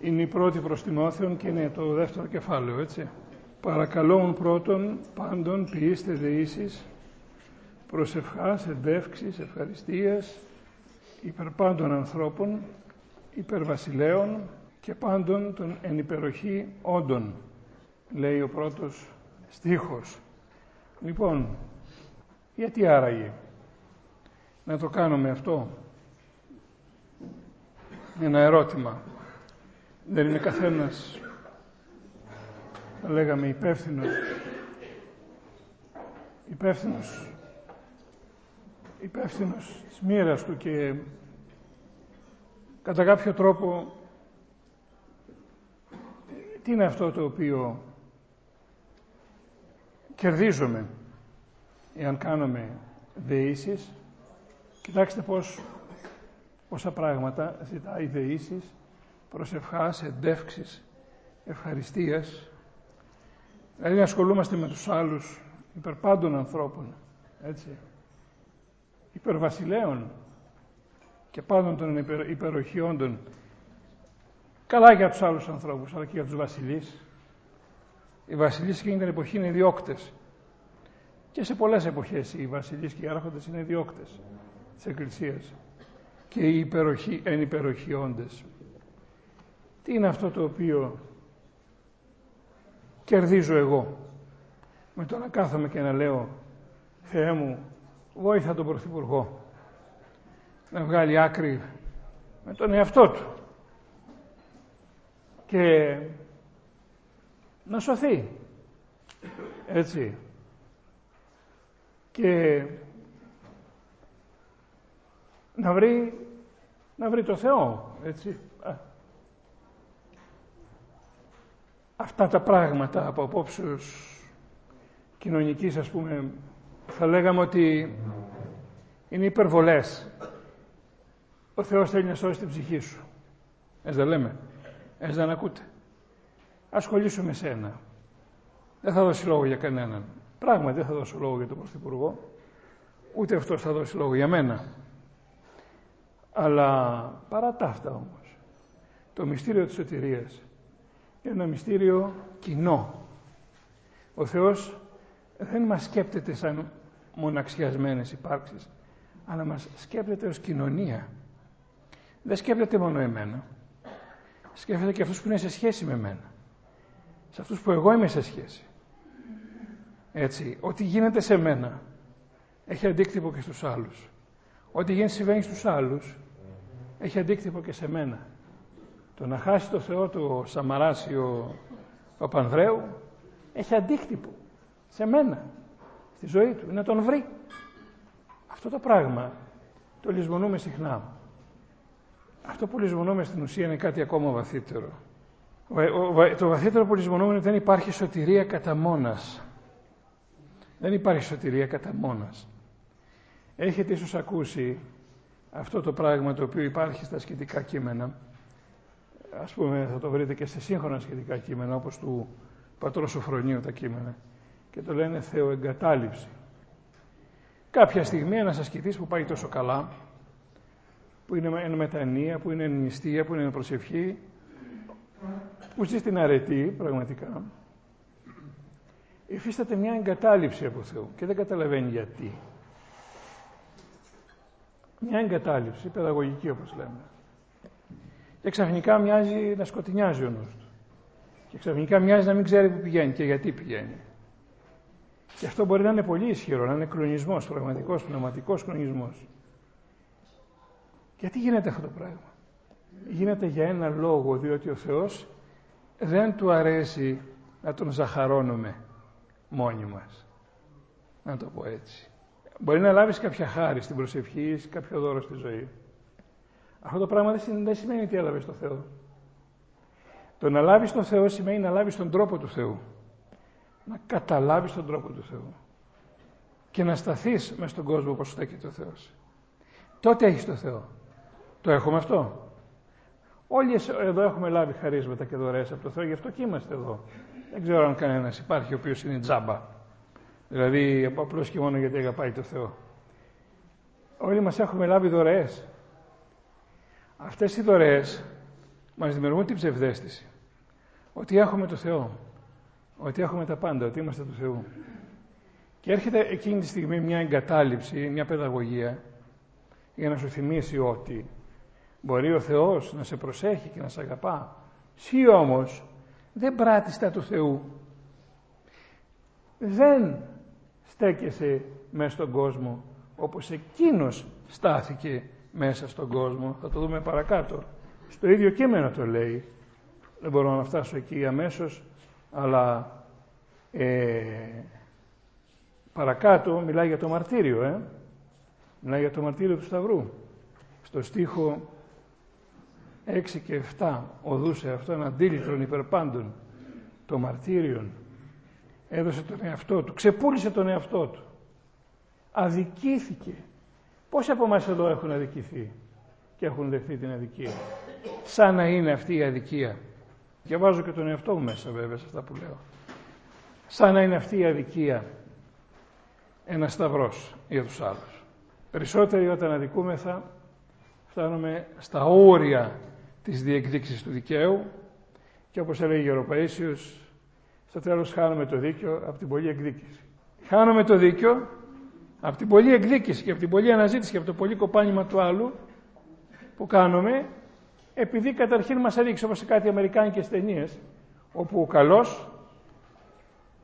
είναι η πρώτη προς Τιμόθεων και είναι το δεύτερο κεφάλαιο, έτσι. Παρακαλώ πρώτον πάντων ποιήστε δεήσεις, προσευχάς, εντεύξεις, ευχαριστίας, υπερ πάντων ανθρώπων, υπερ βασιλέων και πάντων των εν υπεροχή όντων, λέει ο πρώτος στίχος. Λοιπόν, γιατί άραγε να το κάνουμε αυτό; Ένα ερώτημα. Δεν είναι καθένας, θα λέγαμε, υπεύθυνος. Υπεύθυνος. Υπεύθυνος της μοίρας του και κατά κάποιο τρόπο τι είναι αυτό το οποίο κερδίζουμε εάν κάνουμε δεήσεις; Κοιτάξτε πώς, πόσα πράγματα ζητάει δεήσεις, προσευχάς, εντεύξεις, ευχαριστίας. Δηλαδή να ασχολούμαστε με τους άλλους υπερπάντων ανθρώπων, έτσι. Υπερβασιλέων και πάντων των υπερ, υπεροχιόντων. Καλά για τους άλλους ανθρώπους, αλλά και για τους βασιλείς. Οι βασιλείς εκείνη την εποχή είναι διώκτες. Και σε πολλές εποχές οι βασιλείς και οι άρχοντες είναι διώκτες της Εκκλησίας. Και οι υπεροχοί, εν υπεροχιόντες. Τι είναι αυτό το οποίο κερδίζω εγώ; Με το να κάθομαι και να λέω Θεέ μου, βόηθα τον Πρωθυπουργό να βγάλει άκρη με τον εαυτό του και να σωθεί. Έτσι. Και να βρει, να βρει το Θεό. Έτσι. Αυτά τα πράγματα από απόψεως κοινωνικής, ας πούμε, θα λέγαμε ότι είναι υπερβολές. Ο Θεός θέλει να σώσει την ψυχή σου. Έτσι δεν λέμε. Έτσι δεν ακούτε ασχολήσου με σένα. Δεν θα δώσει λόγο για κανέναν. Πράγματι δεν θα δώσω λόγο για τον Πρωθυπουργό, ούτε αυτός θα δώσει λόγο για μένα. Αλλά παρά τα αυτά όμως, το μυστήριο της σωτηρίας είναι ένα μυστήριο κοινό. Ο Θεός δεν μας σκέπτεται σαν μοναξιασμένες υπάρξεις, αλλά μας σκέπτεται ως κοινωνία. Δεν σκέπτεται μόνο εμένα. Σκέφτεται και αυτούς που είναι σε σχέση με εμένα σε αυτούς που εγώ είμαι σε σχέση. Έτσι, ό,τι γίνεται σε μένα έχει αντίκτυπο και στους άλλους. Ό,τι γίνεται συμβαίνει στους άλλους έχει αντίκτυπο και σε μένα. Το να χάσει το Θεό του Σαμαράς ο Παπανδρέου έχει αντίκτυπο σε μένα, στη ζωή του, να τον βρει. Αυτό το πράγμα το λησμονούμε συχνά. Αυτό που λησμονούμε στην ουσία είναι κάτι ακόμα βαθύτερο. Το βαθύτερο που λησμονούμε είναι ότι δεν υπάρχει σωτηρία κατά μόνας. Δεν υπάρχει σωτηρία κατά μόνας. Έχετε ίσως ακούσει αυτό το πράγμα το οποίο υπάρχει στα σχετικά κείμενα. Ας πούμε θα το βρείτε και σε σύγχρονα σχετικά κείμενα όπως του πατρός Σοφρονίου τα κείμενα και το λένε θεοεγκατάλειψη. Κάποια στιγμή ένας ασκητής που πάει τόσο καλά που είναι εν μετανία, που είναι εν νηστεία, που είναι εν προσευχή που ζει στην αρετή, πραγματικά, υφίσταται μια εγκατάλειψη από Θεού και δεν καταλαβαίνει γιατί. Μια εγκατάλειψη, παιδαγωγική όπως λέμε. Και ξαφνικά μοιάζει να σκοτεινιάζει ο νους του. Και ξαφνικά μοιάζει να μην ξέρει που πηγαίνει και γιατί πηγαίνει. Και αυτό μπορεί να είναι πολύ ισχυρό, να είναι κλονισμός, πραγματικός, πνευματικός κλονισμός. Γιατί γίνεται αυτό το πράγμα; Γίνεται για ένα λόγο, διότι ο Θεός δεν του αρέσει να τον ζαχαρώνουμε μόνοι μας. Να το πω έτσι. Μπορεί να λάβεις κάποια χάρη στην προσευχή ή κάποιο δώρο στη ζωή. Αυτό το πράγμα δεν σημαίνει ότι έλαβες το Θεό. Το να λάβεις τον Θεό σημαίνει να λάβεις τον τρόπο του Θεού. Να καταλάβεις τον τρόπο του Θεού. Και να σταθείς μέσα στον κόσμο όπως στέκεται ο Θεός. Τότε έχεις το Θεό. Το έχουμε αυτό. Όλοι εδώ έχουμε λάβει χαρίσματα και δωρεές από το Θεό, γι' αυτό και είμαστε εδώ. Δεν ξέρω αν κανένας υπάρχει ο οποίος είναι τζάμπα. Δηλαδή απλώς και μόνο γιατί αγαπάει το Θεό. Όλοι μας έχουμε λάβει δωρεές. Αυτές οι δωρεές μας δημιουργούν την ψευδέστηση ότι έχουμε το Θεό, ότι έχουμε τα πάντα, ότι είμαστε του Θεού. Και έρχεται εκείνη τη στιγμή μια εγκατάλειψη, μια παιδαγωγία για να σου θυμίσει ότι μπορεί ο Θεός να σε προσέχει και να σε αγαπά. Σύ όμως δεν πράττεις τα του Θεού. Δεν στέκεσαι μέσα στον κόσμο όπως εκείνος στάθηκε μέσα στον κόσμο. Θα το δούμε παρακάτω. Στο ίδιο κείμενο το λέει. Δεν μπορώ να φτάσω εκεί αμέσως, αλλά ε, παρακάτω μιλάει για το μαρτύριο, ε. Μιλάει για το μαρτύριο του Σταυρού. Στο στίχο 6 και 7 οδούσε αυτό ένα αντίλητρον υπερπάντων το μαρτύριον έδωσε τον εαυτό του, ξεπούλησε τον εαυτό του αδικήθηκε πόσοι από εμάς εδώ έχουν αδικηθεί και έχουν δεχθεί την αδικία; Σαν να είναι αυτή η αδικία. Και βάζω και τον εαυτό μου μέσα βέβαια σε αυτά που λέω. Σαν να είναι αυτή η αδικία ένα σταυρός για τους άλλους. Περισσότεροι όταν αδικούμεθα φτάνουμε στα όρια της διεκδίκησης του δικαίου και όπως έλεγε ο Παΐσιος, στο τέλος χάνουμε το δίκαιο από την πολλή εκδίκηση. Χάνουμε το δίκαιο από την πολλή εκδίκηση και από την πολλή αναζήτηση και από το πολύ κοπάνημα του άλλου που κάνουμε επειδή καταρχήν μας έδειξε όπως σε κάτι αμερικάνικες ταινίες, όπου ο καλός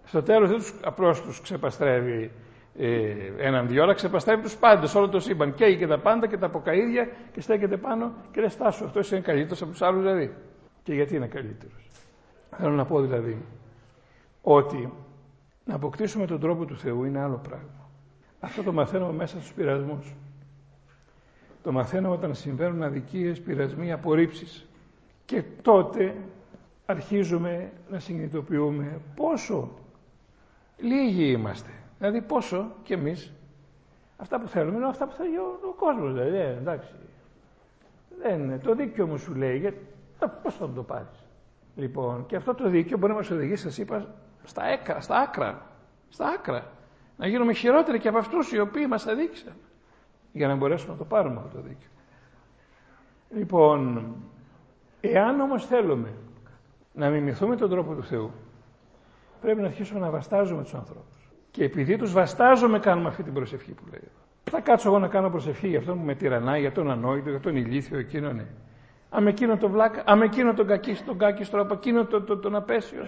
στο τέλος δεν τους, απλώς τους ξεπαστρεύει ε, έναν δύο ώρα, ξεπαστρεύει τους πάντες, όλο το σύμπαν. Καίει και τα πάντα και τα αποκαίδια και στέκεται πάνω και λέει στάσου, αυτός είναι καλύτερος από τους άλλους δηλαδή. Και γιατί είναι καλύτερος. Θέλω να πω δηλαδή ότι να αποκτήσουμε τον τρόπο του Θεού είναι άλλο πράγμα. Αυτό το μαθαίνουμε μέσα στους πειρασμούς. Το μαθαίνουμε όταν συμβαίνουν αδικίες, πειρασμοί, απορρίψεις. Και τότε αρχίζουμε να συνειδητοποιούμε πόσο λίγοι είμαστε. Δηλαδή πόσο κι εμείς αυτά που θέλουμε είναι αυτά που θέλει ο, ο κόσμος. Δηλαδή, ε, εντάξει. Δεν, το δίκαιο μου σου λέει, γιατί, πώς θα το πάρεις; Λοιπόν, και αυτό το δίκαιο μπορεί να μας οδηγήσει, σας είπα, στα, έκρα, στα άκρα. Στα άκρα. Να γίνουμε χειρότεροι και από αυτούς οι οποίοι μας αδίκησαν. Για να μπορέσουμε να το πάρουμε αυτό το δίκαιο. Λοιπόν, εάν όμως θέλουμε να μιμηθούμε τον τρόπο του Θεού, πρέπει να αρχίσουμε να βαστάζουμε τους ανθρώπους. Και επειδή τους βαστάζουμε κάνουμε αυτή την προσευχή που λέει. Θα κάτσω εγώ να κάνω προσευχή για αυτόν που με τυραννάει, για τον ανόητο, για τον ηλίθιο, εκείνο ναι. Αμ εκείνο τον βλάκα, αμ εκείνο τον κακίστο, τον κάκιστρο, από εκείνο τον, τον, τον απέσιο.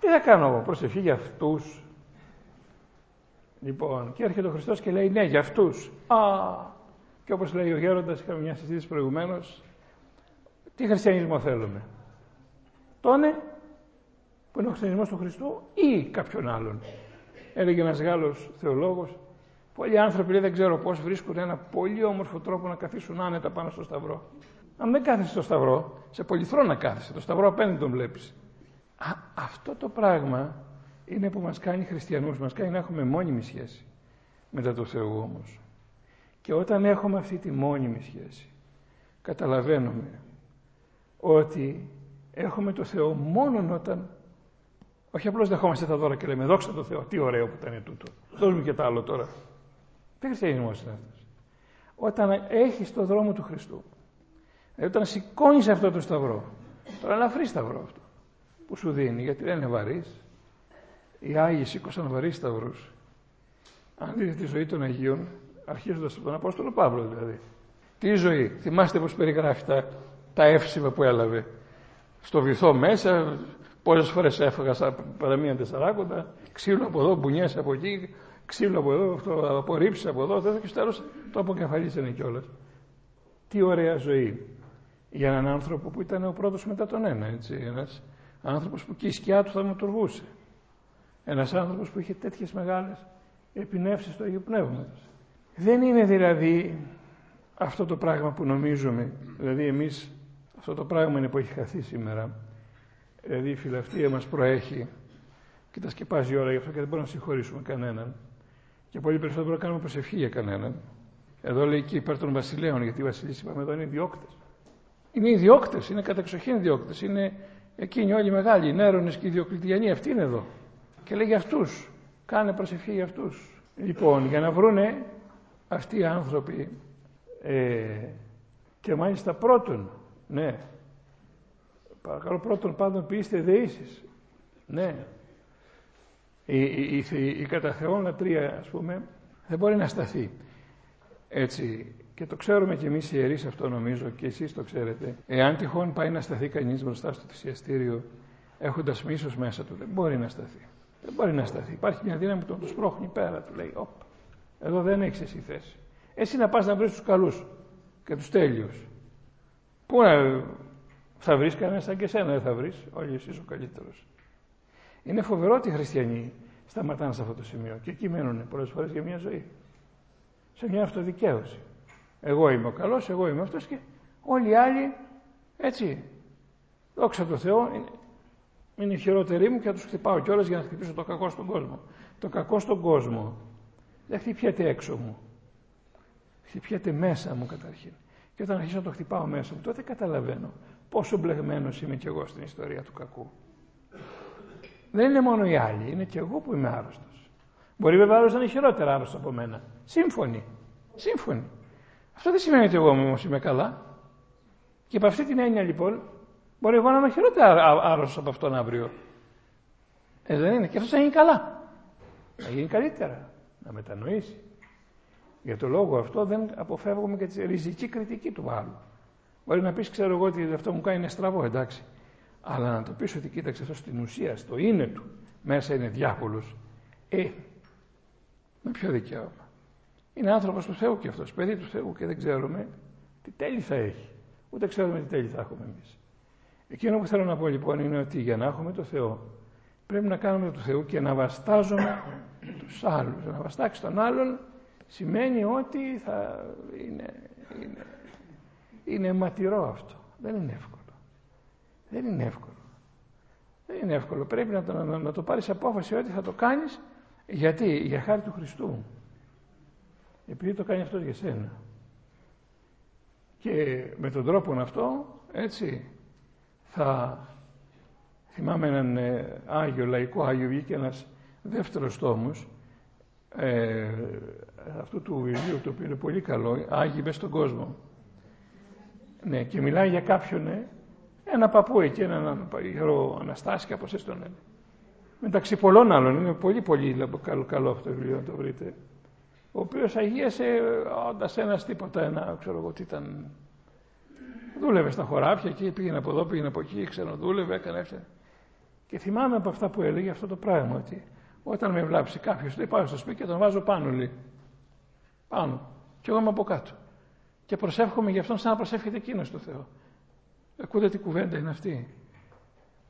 Τι θα κάνω εγώ, προσευχή για αυτούς; Λοιπόν, και έρχεται ο Χριστός και λέει ναι, για αυτούς. Α, και όπως λέει ο Γέροντας, είχαμε μια συζήτηση προηγουμένως, τι χριστιανισμό θέλουμε. Τόνε που είναι ο χριστιανισμός του Χριστού ή κάποιον άλλον. Έλεγε ένας Γάλλος θεολόγος, πολλοί άνθρωποι λέει, δεν ξέρω πώς βρίσκουν ένα πολύ όμορφο τρόπο να καθίσουν άνετα πάνω στο Σταυρό. Αν δεν κάθεσαι στο Σταυρό, σε πολυθρό να κάθεσαι. Το Σταυρό απέναντι τον βλέπεις. Αυτό το πράγμα είναι που μας κάνει χριστιανούς, μας κάνει να έχουμε μόνιμη σχέση μετά το Θεό όμως. Και όταν έχουμε αυτή τη μόνιμη σχέση, καταλαβαίνουμε ότι έχουμε το Θεό μόνο όταν όχι απλώς δεχόμαστε τα δώρα και λέμε δόξα τω Θεώ, τι ωραίο που ήταν τούτο. Δώσουμε και τα άλλο τώρα. Τι χριστιανισμός είναι αυτός. Όταν έχεις το δρόμο του Χριστού, δηλαδή όταν σηκώνεις αυτό το σταυρό, τώρα είναι ελαφρύ σταυρό αυτό, που σου δίνει, γιατί δεν είναι βαρύς. Οι Άγιοι σήκωσαν βαρύς σταυρούς. Αν δείτε τη ζωή των Αγίων, αρχίζοντας από τον Απόστολο Παύλο δηλαδή. Τι ζωή, θυμάστε πως περιγράφει τα, τα εύσημα που έλαβε. Στο βυθό μέσα, πόσες φορές έφαγα παραμία τεσσαράκοντα, ξύλο από εδώ, μπουνιές από εκεί, ξύλο από εδώ, αυτό, απορρίψεις από εδώ, και στο τέλος το αποκεφαλίσανε κιόλας. Τι ωραία ζωή για έναν άνθρωπο που ήταν ο πρώτος μετά τον ένα, έτσι, ένας άνθρωπος που και η σκιά του θα με τουρβούσε. Ένας άνθρωπος που είχε τέτοιες μεγάλες επινεύσεις του Αγίου Πνεύματος. Δεν είναι δηλαδή αυτό το πράγμα που νομίζουμε, δηλαδή εμείς αυτό το πράγμα είναι που έχει χαθεί σήμερα, δηλαδή η φιλαυτία μας προέχει και τα σκεπάζει η ώρα γι' αυτό και δεν μπορούμε να συγχωρήσουμε κανέναν και πολύ περισσότερο μπορούμε να κάνουμε προσευχή για κανέναν. Εδώ λέει και υπέρ των βασιλέων, γιατί οι βασιλείς είπαμε εδώ είναι ιδιώκτες. Είναι ιδιώκτες, είναι κατεξοχήν ιδιώκτες. Είναι εκείνοι όλοι οι μεγάλοι, οι Νέρονες και οι Διοκλητιανοί, αυτοί είναι εδώ. Και λέει για αυτούς. Κάνε προσευχή για αυτούς. Λοιπόν, για να βρούνε αυτοί οι άνθρωποι ε, και μάλιστα πρώτον, ναι, Παρακαλώ πρώτον πάντων ποιήστε δεήσεις. Ναι. Η, η, η, η κατά Θεόν λατρεία ας πούμε δεν μπορεί να σταθεί. Έτσι, και το ξέρουμε κι εμείς οι ιερείς αυτό νομίζω και εσείς το ξέρετε. Εάν τυχόν πάει να σταθεί κανείς μπροστά στο θυσιαστήριο έχοντας μίσος μέσα του, δεν μπορεί να σταθεί. Δεν μπορεί να σταθεί. Υπάρχει μια δύναμη που τον σπρώχνει πέρα, του λέει, Οπ, εδώ δεν έχεις εσύ θέση. Εσύ να πας να βρεις τους καλούς και τους τέλειους. Πού να θα βρεις κανένα σαν και εσένα, δεν θα βρεις. Όλοι εσύ ο καλύτερος. Είναι φοβερό ότι οι χριστιανοί σταματάνε σε αυτό το σημείο και εκεί μένουν πολλές φορές για μια ζωή. Σε μια αυτοδικαίωση. Εγώ είμαι ο καλός, εγώ είμαι αυτός και όλοι οι άλλοι έτσι. Δόξα τω Θεώ, είναι, είναι οι χειρότεροι μου και θα τους χτυπάω κιόλας για να χτυπήσω το κακό στον κόσμο. Το κακό στον κόσμο δεν χτυπιέται έξω μου. Χτυπιέται μέσα μου καταρχήν. Και όταν αρχίσω να το χτυπάω μέσα μου, τότε καταλαβαίνω πόσο μπλεγμένος είμαι κι εγώ στην ιστορία του κακού. Δεν είναι μόνο οι άλλοι, είναι κι εγώ που είμαι άρρωστος. Μπορεί βέβαια άλλος να είναι χειρότερα άρρωστος από μένα. Σύμφωνοι. Σύμφωνοι. Αυτό δεν σημαίνει ότι εγώ όμως είμαι καλά. Και από αυτή την έννοια λοιπόν, μπορεί εγώ να είμαι χειρότερα άρρωστος από αυτόν αύριο. Ε, δεν είναι. Και αυτός θα γίνει καλά. Θα γίνει καλύτερα. Να μετανοήσει. Για το λόγο αυτό δεν αποφεύγουμε και τη ριζική κριτική του άλλου. Μπορεί να πεις, ξέρω εγώ ότι αυτό μου κάνει είναι στραβό, εντάξει. Αλλά να το πεις ότι κοίταξε αυτός στην ουσία, στο είναι του, μέσα είναι διάβολος. Ε, με ποιο δικαίωμα. Είναι άνθρωπος του Θεού και αυτός, παιδί του Θεού και δεν ξέρουμε τι τέλη θα έχει. Ούτε ξέρουμε τι τέλη θα έχουμε εμείς. Εκείνο που θέλω να πω λοιπόν είναι ότι για να έχουμε το Θεό πρέπει να κάνουμε το Θεού και να βαστάζουμε τους άλλους. Να βαστάξει τον άλλον σημαίνει ότι θα είναι, είναι, είναι ματηρό αυτό. Δεν είναι εύκολο. Δεν είναι εύκολο. Δεν είναι εύκολο. Πρέπει να το, να, να το πάρεις απόφαση ότι θα το κάνεις γιατί, για χάρη του Χριστού. Επειδή το κάνει αυτό για σένα. Και με τον τρόπο αυτό, έτσι, θα θυμάμαι έναν ε, Άγιο, λαϊκό Άγιο, βγήκε ένας δεύτερος τόμος ε, αυτού του βιβλίου, το οποίο είναι πολύ καλό, Άγιοι μέσα στον κόσμο. Ναι, και μιλάει για κάποιον, ε, ένα παππού εκεί, έναν ιερό Αναστάση, κάπως έτσι τον λένε. Μεταξύ πολλών άλλων, είναι πολύ πολύ καλό, καλό αυτό το βιβλίο, να το βρείτε. Ο οποίος αγίασε όντας ένας τίποτα, ένα, ξέρω εγώ τι ήταν. Δούλευε στα χωράφια και πήγαινε από εδώ, πήγαινε από εκεί, ξαναδούλευε, έκανε έτσι. Και θυμάμαι από αυτά που έλεγε αυτό το πράγμα, ότι όταν με βλάψει κάποιος, λέει πάω στο σπίτι και τον βάζω πάνω, λέει. Πάνω. Και εγώ είμαι από κάτω. Και προσεύχομαι γι' αυτόν σαν να προσεύχεται εκείνος στο Θεό. Ακούτε τι κουβέντα είναι αυτή.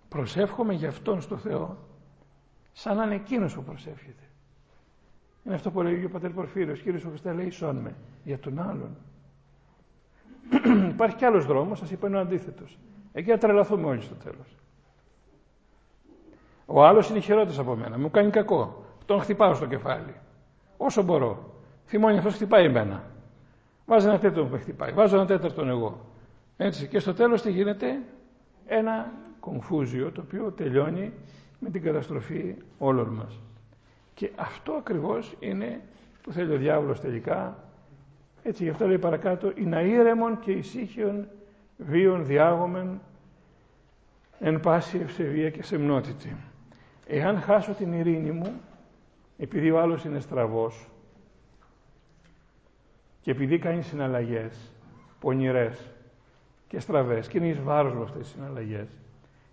Προσεύχομαι γι' αυτόν στο Θεό σαν να είναι εκείνος που προσεύχεται. Είναι αυτό που λέει ο πατέρ Πορφύριος. Κύριε ο Χριστέ λέει σών με για τον άλλον. Υπάρχει κι άλλος δρόμος, σας είπα είναι ο αντίθετος. Εκεί θα τρελαθούμε όλοι στο τέλος. Ο άλλος είναι χειρότερος από μένα, μου κάνει κακό. Τον χτυπάω στο κεφάλι. Όσο μπορώ. Θυμώνει αυτός χτυπάει εμένα. Βάζει ένα τέταρτο που με χτυπάει. Βάζω ένα τέταρτον εγώ. Έτσι. Και στο τέλος τι γίνεται; Ένα κομφούζιο το οποίο τελειώνει με την καταστροφή όλων μας. Και αυτό ακριβώς είναι που θέλει ο διάβολος τελικά. Έτσι γι' αυτό λέει παρακάτω «Είναι αήρεμον και ησύχιον βίων διάγομεν εν πάση ευσεβία και σεμνότητη». Εάν χάσω την ειρήνη μου, επειδή ο άλλος είναι στραβός και επειδή κάνει συναλλαγές πονηρές και στραβές και είναι εις βάρος μου αυτές τις συναλλαγές,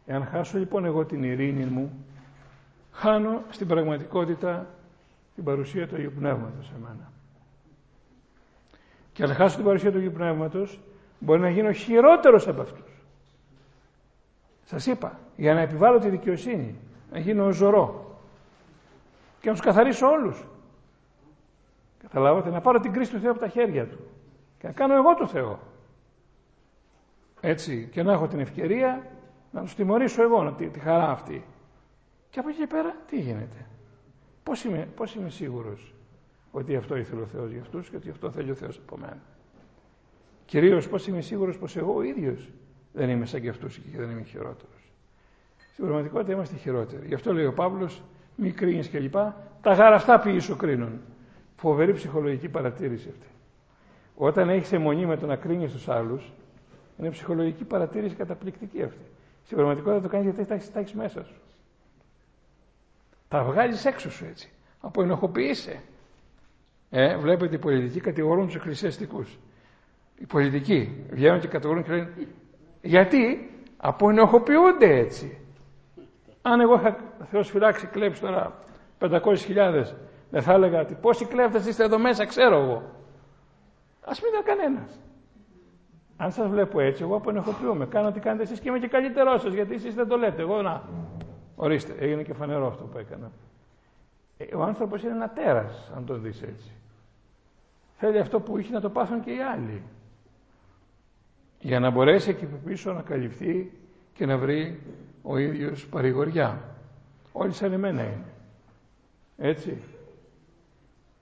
εάν χάσω λοιπόν εγώ την ειρήνη μου, χάνω στην πραγματικότητα την παρουσία του Αγίου Πνεύματος σε μένα. Και αν χάσω την παρουσία του Αγίου Πνεύματος, μπορεί να γίνω χειρότερος από αυτούς. Σας είπα, για να επιβάλλω τη δικαιοσύνη, να γίνω ζωρό και να τους καθαρίσω όλους. Καταλάβατε, να πάρω την κρίση του Θεού από τα χέρια του και να κάνω εγώ το Θεό. Έτσι, και να έχω την ευκαιρία να τους τιμωρήσω εγώ, τη, τη χαρά αυτή. Και από εκεί και πέρα, τι γίνεται; Πώς είμαι, πώς είμαι σίγουρος; Ότι αυτό ήθελε ο Θεός για αυτούς και ότι αυτό θέλει ο Θεός από μένα. Κυρίως πώς είμαι σίγουρος πως εγώ ο ίδιος δεν είμαι σαν και αυτούς και δεν είμαι χειρότερος. Στην πραγματικότητα είμαστε χειρότεροι. Γι' αυτό λέει ο Παύλος, μη κρίνεις κλπ. Τα γάρα αυτά ποιήσω κρίνουν; Φοβερή ψυχολογική παρατήρηση αυτή. Όταν έχεις αιμονή με το να κρίνεις τους άλλους, είναι ψυχολογική παρατήρηση καταπληκτική αυτή. Στην πραγματικότητα το κάνεις γιατί τα έχεις μέσα σου. Τα βγάζεις έξω σου έτσι. Αποενοχοποιείσαι. Ε, βλέπετε οι πολιτικοί κατηγορούν τους εκκλησιαστικούς. Οι πολιτικοί βγαίνουν και κατηγορούν και λένε γιατί; Αποενοχοποιούνται έτσι. Αν εγώ είχα Θεός φυλάξει κλέψει τώρα 500.000 δεν θα έλεγα ότι πόσοι κλέφτες είστε εδώ μέσα ξέρω εγώ. Ας μην ήταν κανένας. Αν σας βλέπω έτσι, εγώ απενεχοποιούμε. Κάνω ό,τι κάνετε εσείς και είμαι και καλύτερός σας, γιατί εσείς δεν το λέτε. Εγώ να. Ορίστε, έγινε και φανερό αυτό που έκανα. Ε, ο άνθρωπος είναι ένα τέρας, αν το δεις έτσι. Θέλει αυτό που είχε να το πάθουν και οι άλλοι. Για να μπορέσει εκεί πίσω να καλυφθεί και να βρει ο ίδιος παρηγοριά. Όλοι σαν εμένα είναι. Έτσι.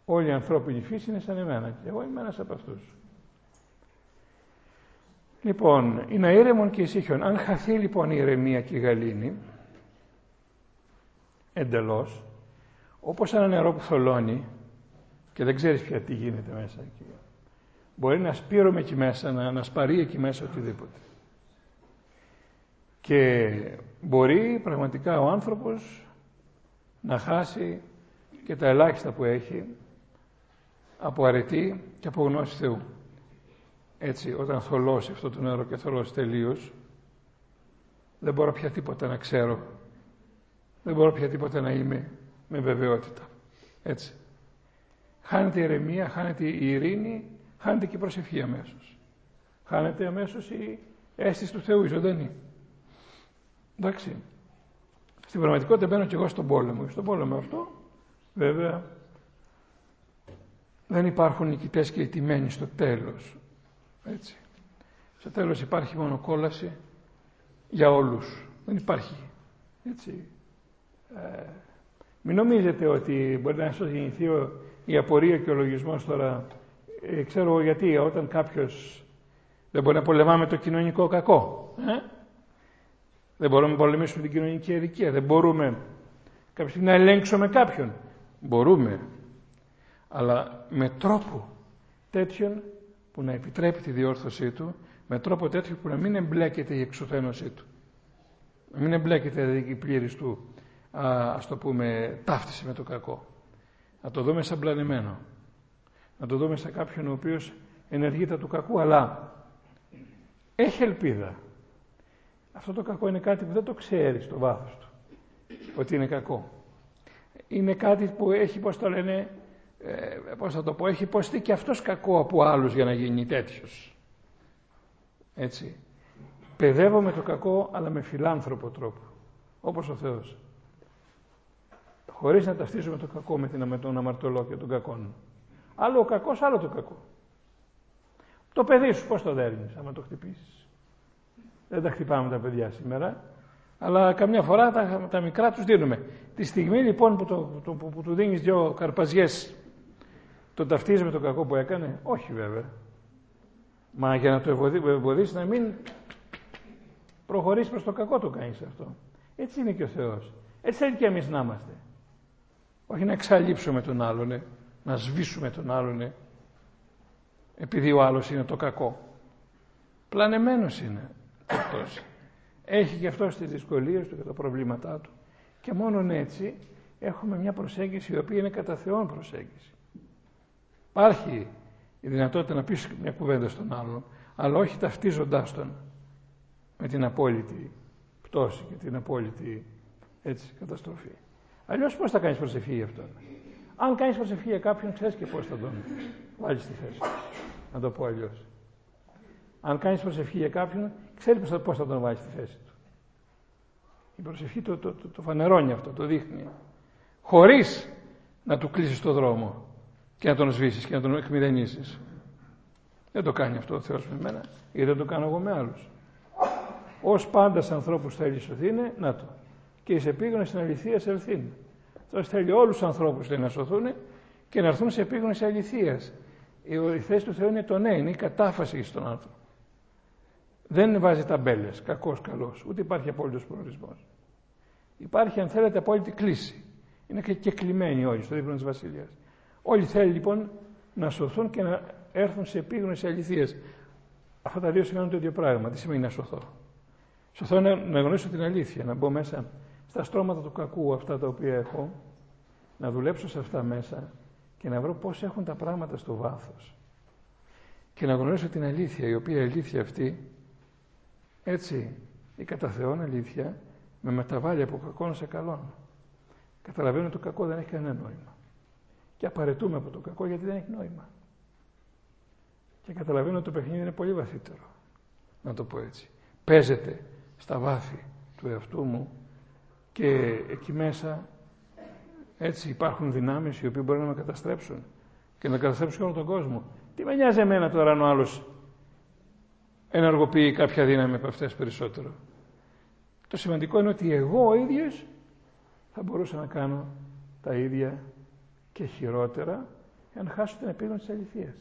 Όλη η ανθρώπινη φύση είναι σαν εμένα και εγώ είμαι ένας από αυτούς. Λοιπόν, είναι αήρεμον και ησύχιον. Αν χαθεί λοιπόν η ηρεμία και η γαλήνη, εντελώς, όπως ένα νερό που θολώνει και δεν ξέρεις πια τι γίνεται μέσα εκεί. Μπορεί να σπείρουμε εκεί μέσα, να, να σπαρεί εκεί μέσα οτιδήποτε. Και μπορεί πραγματικά ο άνθρωπος να χάσει και τα ελάχιστα που έχει από αρετή και από γνώση Θεού. Έτσι, όταν θολώσει αυτό το νερό και θολώσει τελείως, δεν μπορώ πια τίποτα να ξέρω. Δεν μπορώ πια τίποτα να είμαι με βεβαιότητα. Έτσι. Χάνεται η ηρεμία, χάνεται η ειρήνη, χάνεται και η προσευχή αμέσως. Χάνεται αμέσως η αίσθηση του Θεού, η ζωντανή. Εντάξει. Στην πραγματικότητα μπαίνω και εγώ στον πόλεμο. Στον πόλεμο αυτό, βέβαια, δεν υπάρχουν νικητές και ετοιμένοι στο τέλος. Έτσι. Στο τέλος υπάρχει μόνο κόλαση για όλους. Δεν υπάρχει. Έτσι. Ε, μην νομίζετε ότι μπορεί να σας γεννηθεί η απορία και ο λογισμός τώρα. Ε, ξέρω γιατί όταν κάποιος δεν μπορεί να πολεμάμε το κοινωνικό κακό. Ε; Δεν μπορούμε να πολεμήσουμε την κοινωνική αδικία. Δεν μπορούμε κάποια να ελέγξουμε κάποιον. Μπορούμε αλλά με τρόπο τέτοιον που να επιτρέπει τη διόρθωσή του, με τρόπο τέτοιο που να μην εμπλέκεται η εξουθένωσή του. Να μην εμπλέκεται δηλαδή η πλήρης του, α, ας το πούμε, ταύτιση με το κακό. Να το δούμε σαν πλανημένο. Να το δούμε σαν κάποιον ο οποίος ενεργείται του κακού, αλλά έχει ελπίδα. Αυτό το κακό είναι κάτι που δεν το ξέρεις στο βάθος του, ότι είναι κακό. Είναι κάτι που έχει, πώς το λένε, ε, πώς θα το πω, έχει υποστεί και αυτός κακό από άλλους για να γίνει τέτοιος. Έτσι. Παιδεύομαι το κακό, αλλά με φιλάνθρωπο τρόπο. Όπως ο Θεός. Χωρίς να ταυτίζουμε το κακό με, την, με τον αμαρτωλό και τον κακόν. Άλλο ο κακός, άλλο το κακό. Το παιδί σου πώς το δέρνεις, άμα το χτυπήσεις. Δεν τα χτυπάμε τα παιδιά σήμερα, αλλά καμιά φορά τα, τα μικρά τους δίνουμε. Τη στιγμή λοιπόν που, το, το, που, που του δίνεις δυο καρπαζιές τον ταυτίζεις με το κακό που έκανε; Όχι βέβαια. Μα για να το εμποδίσεις να μην προχωρήσεις προς το κακό το κάνεις αυτό. Έτσι είναι και ο Θεός. Έτσι θέλει και εμείς να είμαστε. Όχι να εξαλείψουμε τον άλλον, να σβήσουμε τον άλλον, επειδή ο άλλος είναι το κακό. Πλανεμένος είναι αυτός. Έχει και αυτός τις δυσκολίες του και τα προβλήματά του. Και μόνον έτσι έχουμε μια προσέγγιση η οποία είναι κατά Θεόν προσέγγιση. Υπάρχει η δυνατότητα να πεις μια κουβέντα στον άλλον, αλλά όχι ταυτίζοντάς τον με την απόλυτη πτώση και την απόλυτη έτσι, καταστροφή. Αλλιώς πώς θα κάνεις προσευχή για αυτόν. Αν κάνεις προσευχή για κάποιον, ξέρεις και πώς θα τον βάλεις στη θέση. Να το πω αλλιώς. Αν κάνεις προσευχή για κάποιον, ξέρεις πώς θα τον βάλεις στη θέση του. Η προσευχή το, το, το, το φανερώνει αυτό, το δείχνει. Χωρίς να του κλείσει το δρόμο και να τον σβήσεις και να τον εκμηδενήσεις. Δεν το κάνει αυτό ο Θεός με μένα, γιατί δεν το κάνω εγώ με άλλους. Ως πάντα ανθρώπους θέλεις σωθήνε, να το. Και εις επίγνωση στην αληθεία σε ελθύν. Τώρα θέλει όλους τους ανθρώπους να σωθούν και να έρθουν σε επίγνωση αληθείας. Η θέση του Θεού είναι το ναι, είναι η κατάφαση στον άνθρωπο. Δεν βάζει ταμπέλες, κακός, καλός, ούτε υπάρχει απόλυτος προορισμός. Υπάρχει, αν θέλετε, απόλυτη κλίση. Είναι και, και κλειμένοι όλοι στο δίπλο της Βασιλείας. Όλοι θέλουν λοιπόν να σωθούν και να έρθουν σε επίγνωση αληθεία. Αυτά τα δύο σημαίνουν το ίδιο πράγμα. Τι σημαίνει να σωθώ; Σωθώ να, να γνωρίσω την αλήθεια, να μπω μέσα στα στρώματα του κακού αυτά τα οποία έχω, να δουλέψω σε αυτά μέσα και να βρω πώς έχουν τα πράγματα στο βάθος. Και να γνωρίσω την αλήθεια, η οποία αλήθεια αυτή, έτσι, η κατά Θεόν αλήθεια, με μεταβάλλει από κακό σε καλό. Καταλαβαίνω ότι το κακό δεν έχει κανένα νόημα. Και απαραίτούμε από το κακό γιατί δεν έχει νόημα. Και καταλαβαίνω ότι το παιχνίδι είναι πολύ βαθύτερο. Να το πω έτσι. Παίζεται στα βάθη του εαυτού μου και εκεί μέσα έτσι υπάρχουν δυνάμεις οι οποίοι μπορούν να με καταστρέψουν και να καταστρέψουν όλο τον κόσμο. Τι με νοιάζει εμένα τώρα αν ο άλλος ενεργοποιεί κάποια δύναμη από αυτές περισσότερο; Το σημαντικό είναι ότι εγώ ο ίδιος θα μπορούσα να κάνω τα ίδια και χειρότερα εάν χάσω την επίγνωση της αληθείας.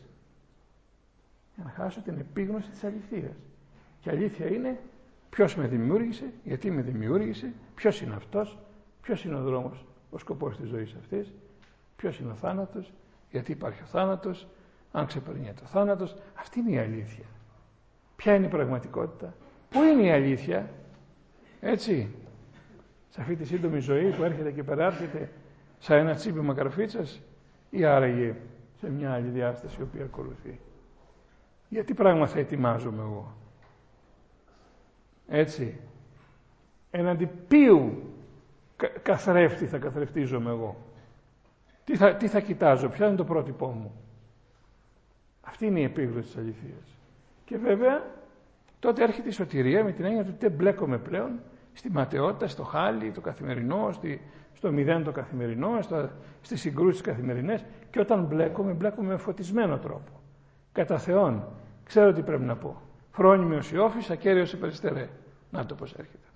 Εάν χάσω την επίγνωση της αληθείας. Και αλήθεια είναι ποιος με δημιούργησε, γιατί με δημιούργησε, ποιος είναι αυτός, ποιος είναι ο δρόμος, ο σκοπός της ζωής αυτής, ποιος είναι ο θάνατος, γιατί υπάρχει ο θάνατος, αν ξεπερνιέται ο θάνατος. Αυτή είναι η αλήθεια. Ποια είναι η πραγματικότητα, πού είναι η αλήθεια, έτσι, σε αυτή τη σύντομη ζωή που έρχεται και περάρχεται σαν ένα τσίπημα καρφίτσας ή άραγε σε μια άλλη διάσταση η οποία ακολουθεί. Γιατί πράγμα θα ετοιμάζομαι εγώ; Έτσι. Έναντι ποιου καθρέφτη θα καθρεφτίζομαι εγώ. Τι θα, τι θα κοιτάζω, ποια είναι το πρότυπό μου. Αυτή είναι η επίγνωση της αληθείας. Και βέβαια τότε έρχεται η σωτηρία με την έννοια ότι δεν μπλέκομαι πλέον στη ματαιότητα, στο χάλι, το καθημερινό, στη, στο μηδέν το καθημερινό, στο, στις συγκρούσεις καθημερινές και όταν μπλέκομαι, μπλέκομαι με φωτισμένο τρόπο. Κατά Θεόν, ξέρω τι πρέπει να πω. Φρόνιμη ο Ιώφης, ακέραιος υπεριστερέ. Να το πώς έρχεται αυτό.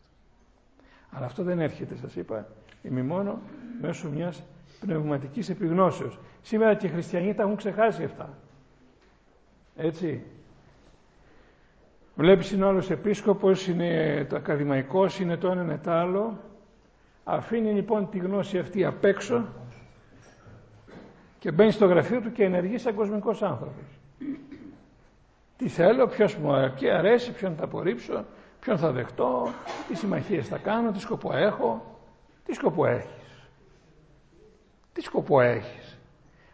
Αλλά αυτό δεν έρχεται, σας είπα, μόνο μέσω μιας πνευματικής επιγνώσεως. Σήμερα και οι χριστιανοί τα έχουν ξεχάσει αυτά. Έτσι. Βλέπεις είναι άλλος επίσκοπος, είναι το ακαδημαϊκός, είναι το ένα είναι το άλλο. Αφήνει λοιπόν τη γνώση αυτή απ' έξω και μπαίνει στο γραφείο του και ενεργεί σαν κοσμικός άνθρωπος. Τι θέλω, ποιος μου αρέσει, ποιον θα απορρίψω, ποιον θα δεχτώ, τι συμμαχίες θα κάνω, τι σκοπό έχω. Τι σκοπό έχεις. Τι σκοπό έχεις.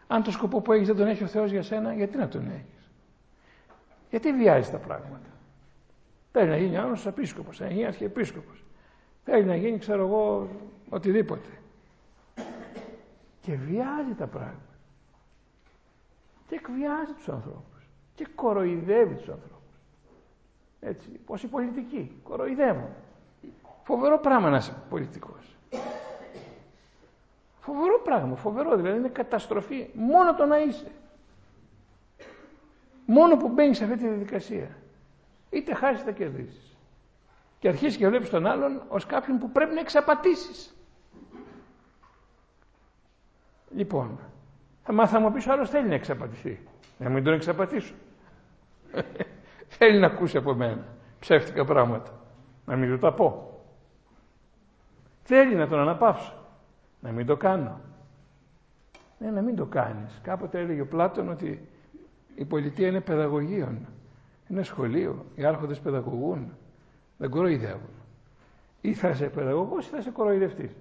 Αν το σκοπό που έχεις δεν τον έχει ο Θεός για σένα, γιατί να τον έχεις; Γιατί βιάζεις τα πράγματα; Θέλει να γίνει άλλος επίσκοπος, θέλει να γίνει αρχιεπίσκοπος. Θέλει να γίνει, ξέρω εγώ, οτιδήποτε. Και βιάζει τα πράγματα. Και εκβιάζει τους ανθρώπους. Και κοροϊδεύει τους ανθρώπους. Έτσι, πως οι πολιτικοί κοροϊδεύουν. Φοβερό πράγμα να είσαι πολιτικός. Φοβερό πράγμα, φοβερό δηλαδή είναι καταστροφή μόνο το να είσαι. Μόνο που μπαίνεις σε αυτή τη διαδικασία. Είτε χάσεις είτε κερδίσει. Και αρχίσει και βλέπεις τον άλλον ως κάποιον που πρέπει να εξαπατήσεις. Λοιπόν, θα θα μου πεις ο άλλος θέλει να εξαπατηθεί. Να μην τον εξαπατήσω. Θέλει να ακούσει από μένα ψεύτικα πράγματα. Να μην του τα πω. Θέλει να τον αναπαύσω. Να μην το κάνω. Ναι, να μην το κάνεις. Κάποτε έλεγε ο Πλάτων ότι η πολιτεία είναι παιδαγωγείων. Είναι σχολείο. Οι άρχοντες παιδαγωγούν. Δεν κοροϊδεύουν. Ή θα είσαι παιδαγωγός ή θα είσαι κοροϊδευτής.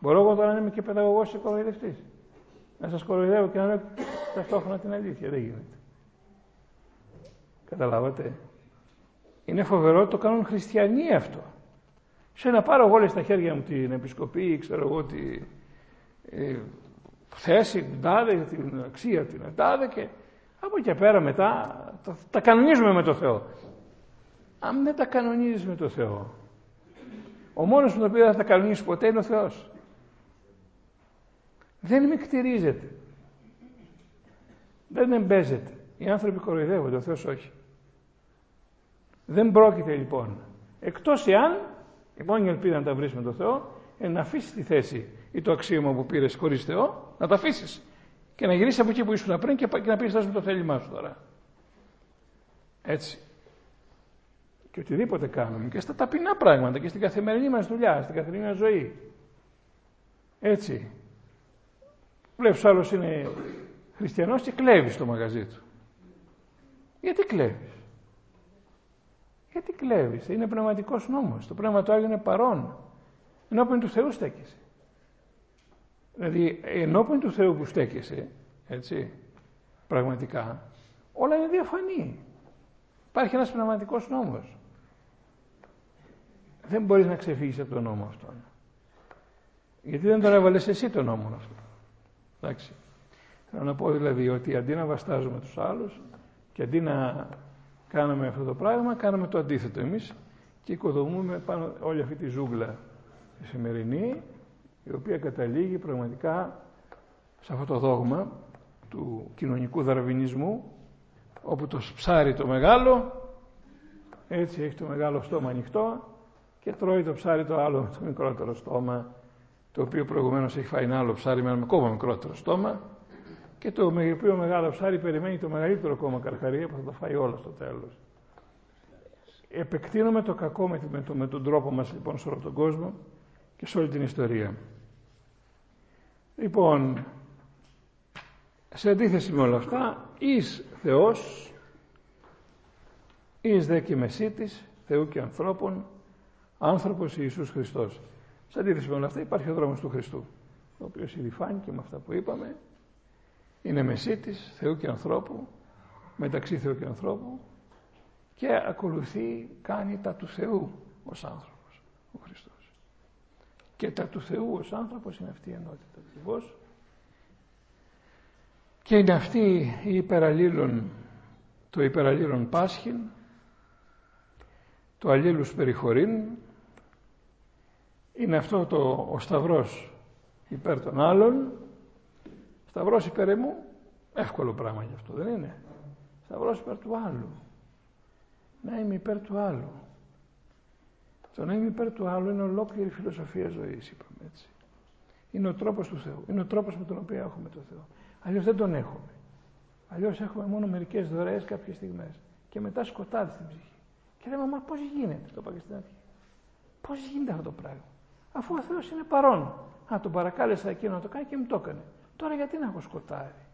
Μπορώ εγώ τώρα να είμαι και παιδαγωγός ή κοροϊδευτής. Να σας κοροϊδεύω και να λέω ταυτόχρονα την αλήθεια. Δεν γίνεται. Καταλάβατε; Είναι φοβερό το κάνουν χριστιανοί αυτό. Σε να πάρω εγώ στα χέρια μου την επισκοπή ή ξέρω εγώ τη ε, θέση, την τάδε, την αξία, την τάδε και από εκεί πέρα μετά τα, τα κανονίζουμε με το Θεό. Αν δεν τα κανονίζεις με το Θεό, ο μόνος που το οποίο θα τα κανονίσεις ποτέ είναι ο Θεός. Δεν με κτηρίζεται. Δεν εμπέζεται. Οι άνθρωποι κοροϊδεύονται, ο Θεός όχι. Δεν πρόκειται λοιπόν. Εκτός εάν, η μόνη ελπίδα να τα βρεις με τον Θεό, είναι να αφήσεις τη θέση ή το αξίωμα που πήρες χωρίς Θεό, να τα αφήσεις και να γυρίσεις από εκεί που ήσουν πριν και, να πεις με το θέλημά σου τώρα. Έτσι. Και οτιδήποτε κάνουμε και στα ταπεινά πράγματα και στην καθημερινή μας δουλειά, στην καθημερινή μας ζωή. Έτσι. Βλέπεις άλλος είναι χριστιανός και κλέβει στο μαγαζί του. Γιατί κλέβεις; Γιατί κλέβεις, είναι πνευματικός νόμος. Το πνεύμα του Άγιο είναι παρόν. Ενώπιν του Θεού στέκεσαι. Δηλαδή, ενώπιν του Θεού που στέκεσαι, έτσι, πραγματικά, όλα είναι διαφανή. Υπάρχει ένας πνευματικός νόμος. Δεν μπορείς να ξεφύγεις από τον νόμο αυτόν. Γιατί δεν τον έβαλες εσύ τον νόμο αυτό. Εντάξει. Θέλω να πω δηλαδή ότι αντί να βαστάζουμε τους άλλους και αντί να κάνουμε αυτό το πράγμα, κάνουμε το αντίθετο εμείς και οικοδομούμε πάνω όλη αυτή τη ζούγκλα τη σημερινή, η οποία καταλήγει πραγματικά σε αυτό το δόγμα του κοινωνικού δαρβινισμού, όπου το ψάρι το μεγάλο, έτσι έχει το μεγάλο στόμα ανοιχτό και τρώει το ψάρι το άλλο, το μικρότερο στόμα, το οποίο προηγουμένως έχει φάει ένα άλλο ψάρι με ένα ακόμα μικρότερο στόμα και το οποίο μεγάλο ψάρι περιμένει το μεγαλύτερο κόμμα καρχαρία που θα το φάει όλο στο τέλος. Επεκτείνουμε το κακό με, το, με τον τρόπο μας λοιπόν σε όλο τον κόσμο και σε όλη την ιστορία. Λοιπόν, σε αντίθεση με όλα αυτά, εις Θεός, εις δε και μεσίτης, Θεού και ανθρώπων, άνθρωπος Ιησούς Χριστός. Σε αντίθεση με όλα αυτά υπάρχει ο δρόμος του Χριστού, ο οποίος ήδη φάνηκε με αυτά που είπαμε, είναι μεσίτης Θεού και ανθρώπου, μεταξύ Θεού και ανθρώπου και ακολουθεί, κάνει τα του Θεού ως άνθρωπος, ο Χριστός. Και τα του Θεού ως άνθρωπος είναι αυτή η ενότητα ακριβώ. Και είναι αυτή η υπεραλλήλων, το υπεραλλήλων Πάσχην, το αλλήλους περιχωρήν, είναι αυτό το, ο Σταυρός υπέρ των άλλων Σταυρός υπέρ εμού, εύκολο πράγμα γι' αυτό, δεν είναι. Σταυρός υπέρ του άλλου. Να είμαι υπέρ του άλλου. Το να είμαι υπέρ του άλλου είναι ολόκληρη φιλοσοφία ζωής, είπαμε έτσι. Είναι ο τρόπος του Θεού. Είναι ο τρόπος με τον οποίο έχουμε τον Θεό. Αλλιώς δεν τον έχουμε. Αλλιώς έχουμε μόνο μερικές δωρεές κάποιες στιγμές. Και μετά σκοτάδι στην ψυχή. Και λέμε, μα πώς γίνεται, το είπα και στην αρχή. Πώς γίνεται αυτό το πράγμα. Αφού ο Θεός είναι παρόν. Α, τον παρακάλεσα εκείνο να το κάνει και μου το έκανε. Τώρα γιατί να έχω σκοτάδι.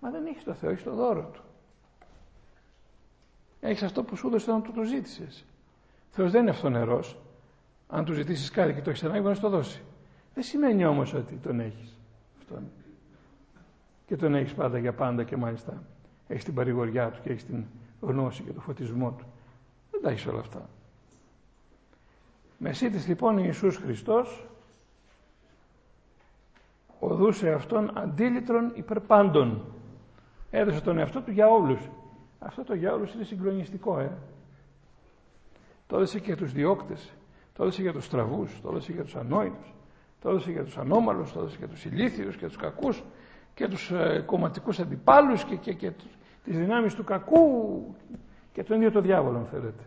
Μα δεν έχεις το Θεό, έχεις το δώρο του. Έχεις αυτό που σου έδωσε όταν του το ζήτησες. Θεός δεν είναι αυτονερό. Αν του ζητήσεις κάτι και το έχεις ανάγκη, μπορεί να το δώσει. Δεν σημαίνει όμως ότι τον έχεις. Αυτόν. Και τον έχεις πάντα για πάντα και μάλιστα έχεις την παρηγοριά του και έχεις την γνώση και το φωτισμό του. Δεν τα έχεις όλα αυτά. Μεσίτης λοιπόν Ιησούς Χριστός οδούσε αυτόν αντίλητρον υπερπάντων. Έδωσε τον εαυτό του για όλους. Αυτό το για όλους είναι συγκλονιστικό, ε. Το έδωσε και για τους διώκτες, το έδωσε για τους στραβούς, το έδωσε για τους ανόητους, το έδωσε για τους ανώμαλους, το έδωσε για τους ηλίθιους και τους κακούς και τους ε, κομματικούς αντιπάλους και, και, και τις δυνάμεις του κακού και τον ίδιο το διάβολο αν θέλετε.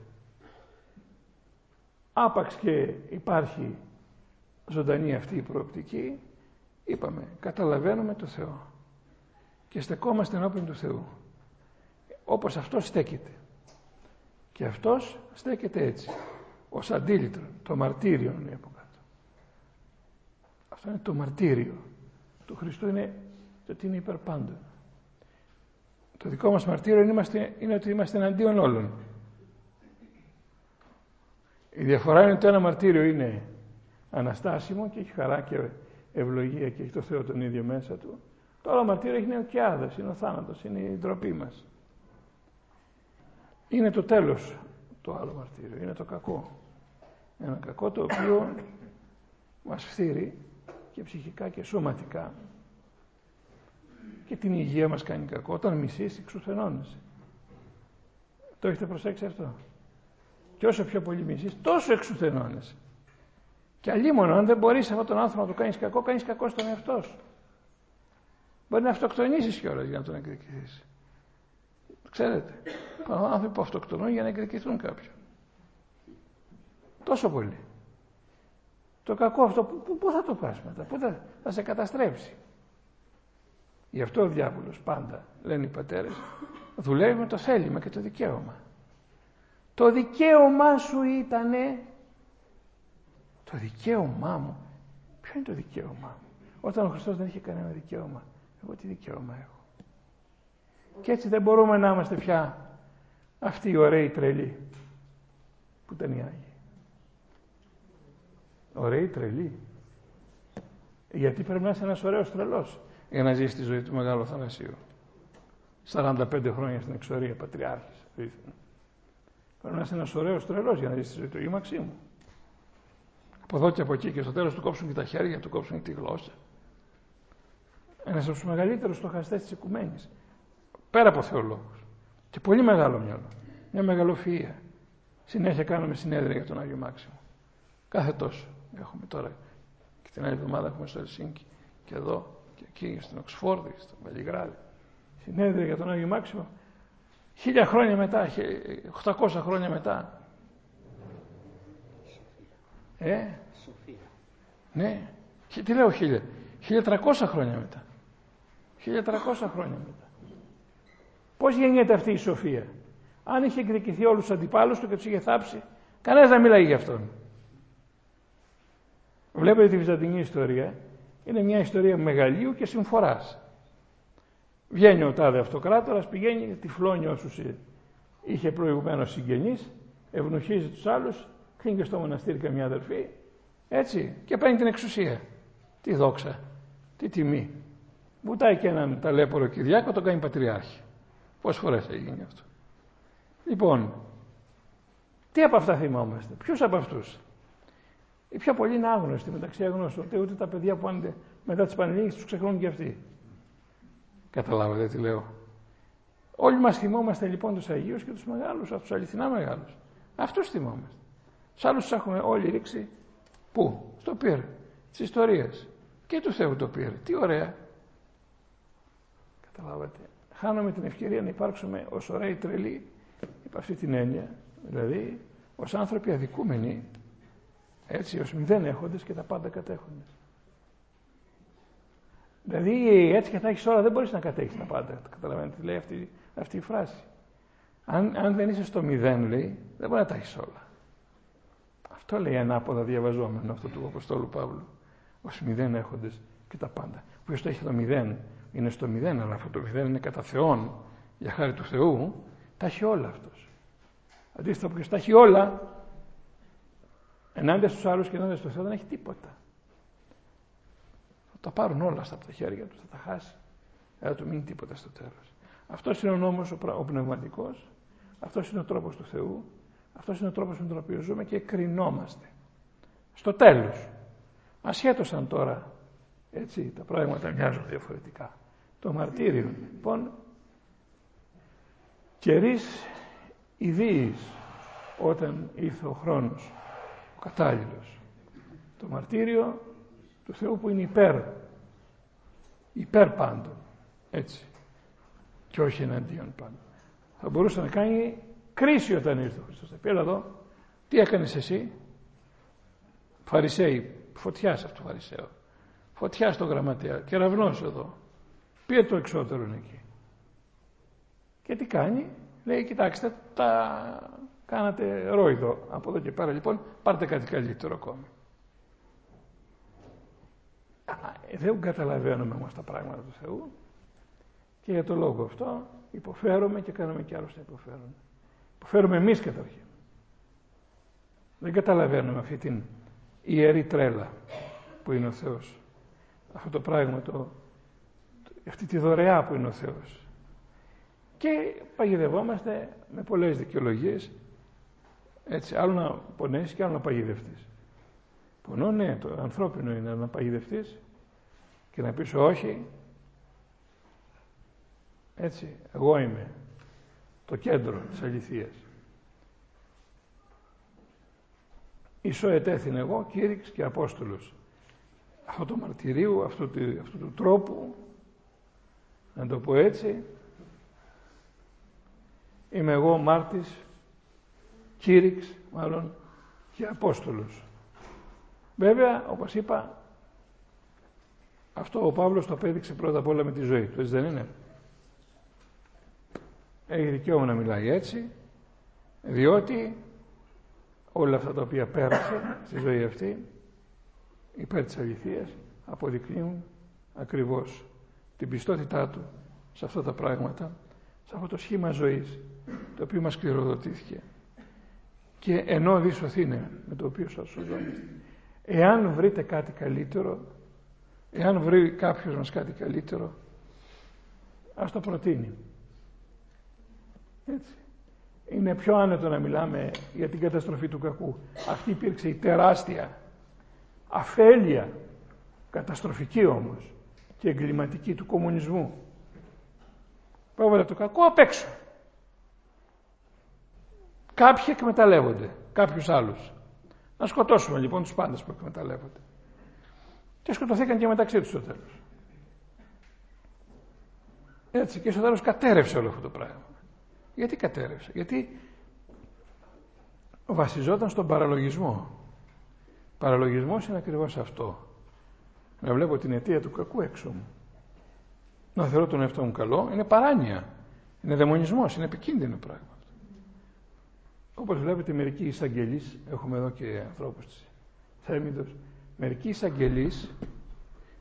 Άπαξ και υπάρχει ζωντανή αυτή η προοπτική, Είπαμε, καταλαβαίνουμε το Θεό και στεκόμαστε ενώπιν του Θεού. Όπως αυτός στέκεται. Και αυτός στέκεται έτσι, ως αντίλητρο, το μαρτύριο είναι από κάτω. Αυτό είναι το μαρτύριο. Το Χριστού είναι το ότι είναι υπερπάντων. Το δικό μας μαρτύριο είναι, είναι ότι είμαστε εναντίον όλων. Η διαφορά είναι ότι το ένα μαρτύριο είναι αναστάσιμο και έχει χαρά και ευλογία και έχει το Θεό τον ίδιο μέσα του. Το άλλο μαρτύριο είναι ο Κιάδας, είναι ο θάνατος, είναι η ντροπή μας. Είναι το τέλος το άλλο μαρτύριο, είναι το κακό. Ένα κακό το οποίο μας φθείρει και ψυχικά και σωματικά και την υγεία μας κάνει κακό. Όταν μισείς εξουθενώνεσαι. Το έχετε προσέξει αυτό; Και όσο πιο πολύ μισείς, τόσο εξουθενώνεσαι. Και αλλήμον, αν δεν μπορείς αυτόν τον άνθρωπο να του κάνεις κακό, κάνεις κακό στον εαυτό σου. Μπορεί να αυτοκτονήσεις κιόλας για να τον εκδικηθεί. Ξέρετε, υπάρχουν άνθρωποι που αυτοκτονούν για να εκδικηθούν κάποιον. Τόσο πολύ. Το κακό αυτό, πού θα το πας μετά, πού θα, θα σε καταστρέψει. Γι' αυτό ο διάβολος πάντα, λένε οι πατέρες, δουλεύει με το θέλημα και το δικαίωμα. Το δικαίωμά σου ήτανε το δικαίωμά μου. Ποιο είναι το δικαίωμά μου; Όταν ο Χριστός δεν είχε κανένα δικαίωμα. Εγώ τι δικαίωμα έχω; Και έτσι δεν μπορούμε να είμαστε πια αυτοί οι ωραίοι τρελοί. Που ήταν οι Άγιοι. Ωραίοι, τρελοί. Γιατί πρέπει να είσαι ένας ωραίος τρελός για να ζήσει τη ζωή του Μεγάλου Θανασίου. 45 χρόνια στην εξορία, πατριάρχης. Πρέπει να είσαι ένας ωραίος τρελός για να ζήσει τη ζωή του. Ή Μαξίμου. Από εδώ και από εκεί και στο τέλος του κόψουν και τα χέρια, του κόψουν και τη γλώσσα. Ένας από τους μεγαλύτερους στοχαστές της οικουμένης. Πέρα από θεολόγους. Και πολύ μεγάλο μυαλό. Μια μεγαλοφυΐα. Συνέχεια κάνουμε συνέδρια για τον Άγιο Μάξιμο. Κάθε τόσο έχουμε τώρα. Και την άλλη εβδομάδα έχουμε στο Ελσίνκι. Και εδώ και εκεί στην Οξφόρδη, στο Βελιγράδι. Συνέδρια για τον Άγιο Μάξιμο. Χίλια χρόνια μετά, 800 χρόνια μετά. Ε, Σοφία. Ναι. Τι λέω χίλια; 1300 χρόνια μετά. 1300 χρόνια μετά. Πώς γεννιέται αυτή η σοφία; Αν είχε εκδικηθεί όλους τους αντιπάλους του και τους είχε θάψει, κανένας δεν μιλάει για αυτόν. Βλέπετε τη Βυζαντινή ιστορία. Είναι μια ιστορία μεγαλείου και συμφοράς. Βγαίνει ο τάδε αυτοκράτορας, πηγαίνει, τυφλώνει όσους είχε προηγουμένως συγγενείς, ευνοχίζει τους άλλους, κλείνει και στο μοναστήρι καμιά αδερφή, έτσι, και παίρνει την εξουσία. Τι δόξα, τι τιμή. Βουτάει και έναν ταλέπορο Κυριάκο, τον κάνει πατριάρχη. Πόσες φορές έγινε αυτό. Λοιπόν, τι από αυτά θυμόμαστε, ποιους από αυτούς; Οι πιο πολλοί είναι άγνωστοι μεταξύ αγνώστων, ούτε, ούτε τα παιδιά που πάνε μετά τις Πανελλήνιες τους ξεχνούν και αυτοί. Καταλάβατε τι λέω. Όλοι μας θυμόμαστε λοιπόν τους Αγίους και τους μεγάλους, τους αληθινά μεγάλους. Αυτούς θυμόμαστε. Τους άλλους τους έχουμε όλοι ρίξει πού, στο πυρ, τις ιστορίες. Και του Θεού το πυρ. Τι ωραία. Καταλάβατε χάνουμε την ευκαιρία να υπάρξουμε ως ωραίοι τρελοί υπ' αυτή την έννοια, δηλαδή ως άνθρωποι αδικούμενοι, έτσι ως μηδέν έχοντες και τα πάντα κατέχοντες. Δηλαδή έτσι και θα έχεις όλα δεν μπορείς να κατέχεις τα πάντα. Καταλαβαίνετε τι λέει αυτή, αυτή η φράση. Αν, αν δεν είσαι στο μηδέν λέει δεν μπορεί να τα έχεις όλα. Αυτό λέει ανάποδα διαβαζόμενο αυτό του Αποστόλου Παύλου. Ως μηδέν έχοντες και τα πάντα. Ποιος το έχει το μηδέν είναι στο μηδέν, αλλά αυτό το μηδέν είναι κατά Θεόν, για χάρη του Θεού, τα έχει όλα αυτός. Αντίστοιχα, ποιος τα έχει όλα, ενάντια στους άλλους και ενάντια στο Θεό δεν έχει τίποτα. Θα τα πάρουν όλα στα από τα χέρια τους, θα τα χάσει. Δεν θα του μείνει τίποτα στο τέλος. Αυτός είναι ο νόμος ο, ο πνευματικός, αυτός είναι ο τρόπος του Θεού, αυτός είναι ο τρόπος με τον οποίο ζούμε και κρινόμαστε. Στο τέλος. Ασχέτως αν τώρα έτσι, τα πράγματα μοιάζουν διαφορετικά. Το μαρτύριο, λοιπόν, κερίς ιδίης όταν ήρθε ο χρόνος, ο κατάλληλος. Το μαρτύριο του Θεού που είναι υπέρ, υπέρ πάντων, έτσι, και όχι εναντίον πάντων. Θα μπορούσε να κάνει κρίση όταν ήρθε ο Χριστός. Θα πει, εδώ, τι έκανες εσύ, Φαρισαίοι, φωτιάς σε αυτό το Φαρισαίο. Φωτιά στο γραμματέα, κεραυνός εδώ. Πήρε το εξώτερο εκεί. Και τι κάνει, λέει, κοιτάξτε, τα κάνατε ρόιδο από εδώ και πέρα λοιπόν, πάρτε κάτι καλύτερο ακόμη. Δεν καταλαβαίνουμε όμως τα πράγματα του Θεού και για το λόγο αυτό υποφέρουμε και κάνουμε κι άλλους να υποφέρουν. Υποφέρουμε εμείς καταρχήν. Δεν καταλαβαίνουμε αυτή την ιερή τρέλα που είναι ο Θεός αυτό το πράγμα, το, αυτή τη δωρεά που είναι ο Θεός. Και παγιδευόμαστε με πολλές δικαιολογίες, έτσι, άλλο να πονέσεις και άλλο να παγιδευτείς. Πονώ, ναι, το ανθρώπινο είναι να παγιδευτείς και να πεις όχι, έτσι, εγώ είμαι το κέντρο της αληθείας. Ισό ετέθην εγώ, κήρυξ και Απόστολος αυτό το μαρτυρίου, αυτού του, αυτού του τρόπου, να το πω έτσι, είμαι εγώ μάρτης, κήρυξ μάλλον και Απόστολος. Βέβαια, όπως είπα, αυτό ο Παύλος το απέδειξε πρώτα απ' όλα με τη ζωή του, έτσι δεν είναι; Έχει δικαίωμα να μιλάει έτσι, διότι όλα αυτά τα οποία πέρασε στη ζωή αυτή υπέρ της αληθείας αποδεικνύουν ακριβώς την πιστότητά του σε αυτά τα πράγματα, σε αυτό το σχήμα ζωής το οποίο μας κληροδοτήθηκε. και ενώ δίσοθήνε με το οποίο σας σωζόμαστε. Εάν βρείτε κάτι καλύτερο, εάν βρει κάποιος μας κάτι καλύτερο, ας το προτείνει. Έτσι. Είναι πιο άνετο να μιλάμε για την καταστροφή του κακού. Αυτή υπήρξε η τεράστια αφέλεια, καταστροφική όμως και εγκληματική του κομμουνισμού. Πρόβαλε το κακό απ' έξω. Κάποιοι εκμεταλλεύονται, κάποιους άλλους. Να σκοτώσουμε λοιπόν τους πάντες που εκμεταλλεύονται. Και σκοτωθήκαν και μεταξύ τους στο τέλος. Έτσι και στο τέλος κατέρευσε όλο αυτό το πράγμα. Γιατί κατέρευσε. Γιατί βασιζόταν στον παραλογισμό. Παραλογισμός είναι ακριβώς αυτό. Να βλέπω την αιτία του κακού έξω μου. Να θεωρώ τον εαυτό μου καλό είναι παράνοια. Είναι δαιμονισμός, είναι επικίνδυνο πράγμα. Όπως βλέπετε μερικοί εισαγγελείς, έχουμε εδώ και ανθρώπους της Θέμηδος, μερικοί εισαγγελείς,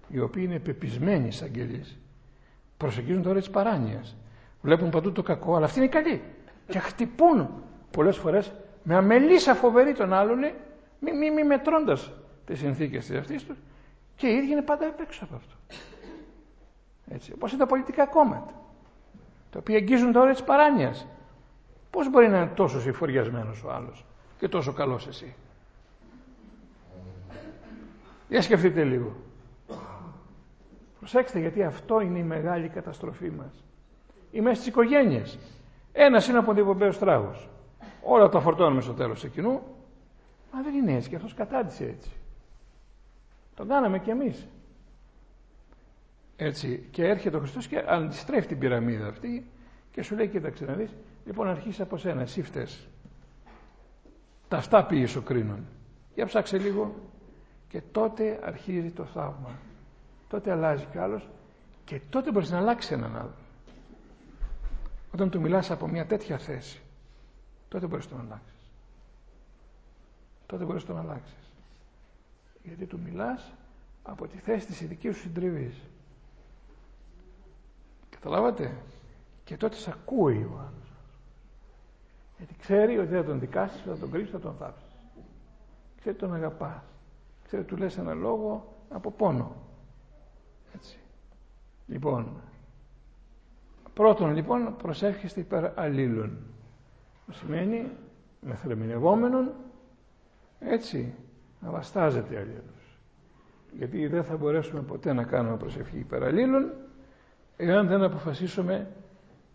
οι οποίοι είναι πεπισμένοι εισαγγελείς, προσεγγίζουν τώρα της παράνοιας. Βλέπουν παντού το κακό, αλλά αυτοί είναι καλοί. Και χτυπούν πολλές φορές με αμελήσα φοβερή τον άλλον, μη, μη, μη μετρώντας τις συνθήκες της αυτής τους, και οι ίδιοι είναι πάντα έξω από αυτό. Έτσι, όπως είναι τα πολιτικά κόμματα, τα οποία αγγίζουν τώρα της παράνοιας. Πώς μπορεί να είναι τόσο συμφοριασμένος ο άλλος και τόσο καλός εσύ; Για σκεφτείτε λίγο. Προσέξτε γιατί αυτό είναι η μεγάλη καταστροφή μας. Είμαι στις οικογένειες. Ένας είναι από την υπομπαίος τράγος. Όλα τα φορτώνουμε στο τέλος εκείνου. Μα δεν είναι έτσι και αυτός κατάντησε έτσι. Το κάναμε κι εμείς. Έτσι. Και έρχεται ο Χριστός και αντιστρέφει την πυραμίδα αυτή και σου λέει κοίταξε να δεις Λοιπόν αρχίσει από σένα, εσύ φταίς. Τα αυτά πήγες ο κρίνων. Για ψάξε λίγο και τότε αρχίζει το θαύμα. Τότε αλλάζει κι άλλος και τότε μπορείς να αλλάξεις έναν άλλο. Όταν του μιλάς από μια τέτοια θέση, τότε μπορείς να τον αλλάξεις. Τότε μπορείς να τον αλλάξεις. Γιατί του μιλάς από τη θέση της ειδικής σου συντριβής. Καταλάβατε; Και τότε σε ακούει ο άλλος. Γιατί ξέρει ότι δεν θα τον δικάσεις, θα τον κρύψεις, θα τον θάψεις. Ξέρει τον αγαπάς. Ξέρει του λες ένα λόγο από πόνο. Έτσι. Λοιπόν, πρώτον λοιπόν προσεύχεστε υπέρ αλλήλων. Που σημαίνει μεθρεμινευόμενον έτσι να βαστάζετε αλλήλους. Γιατί δεν θα μπορέσουμε ποτέ να κάνουμε προσευχή υπέρ αλλήλων εάν δεν αποφασίσουμε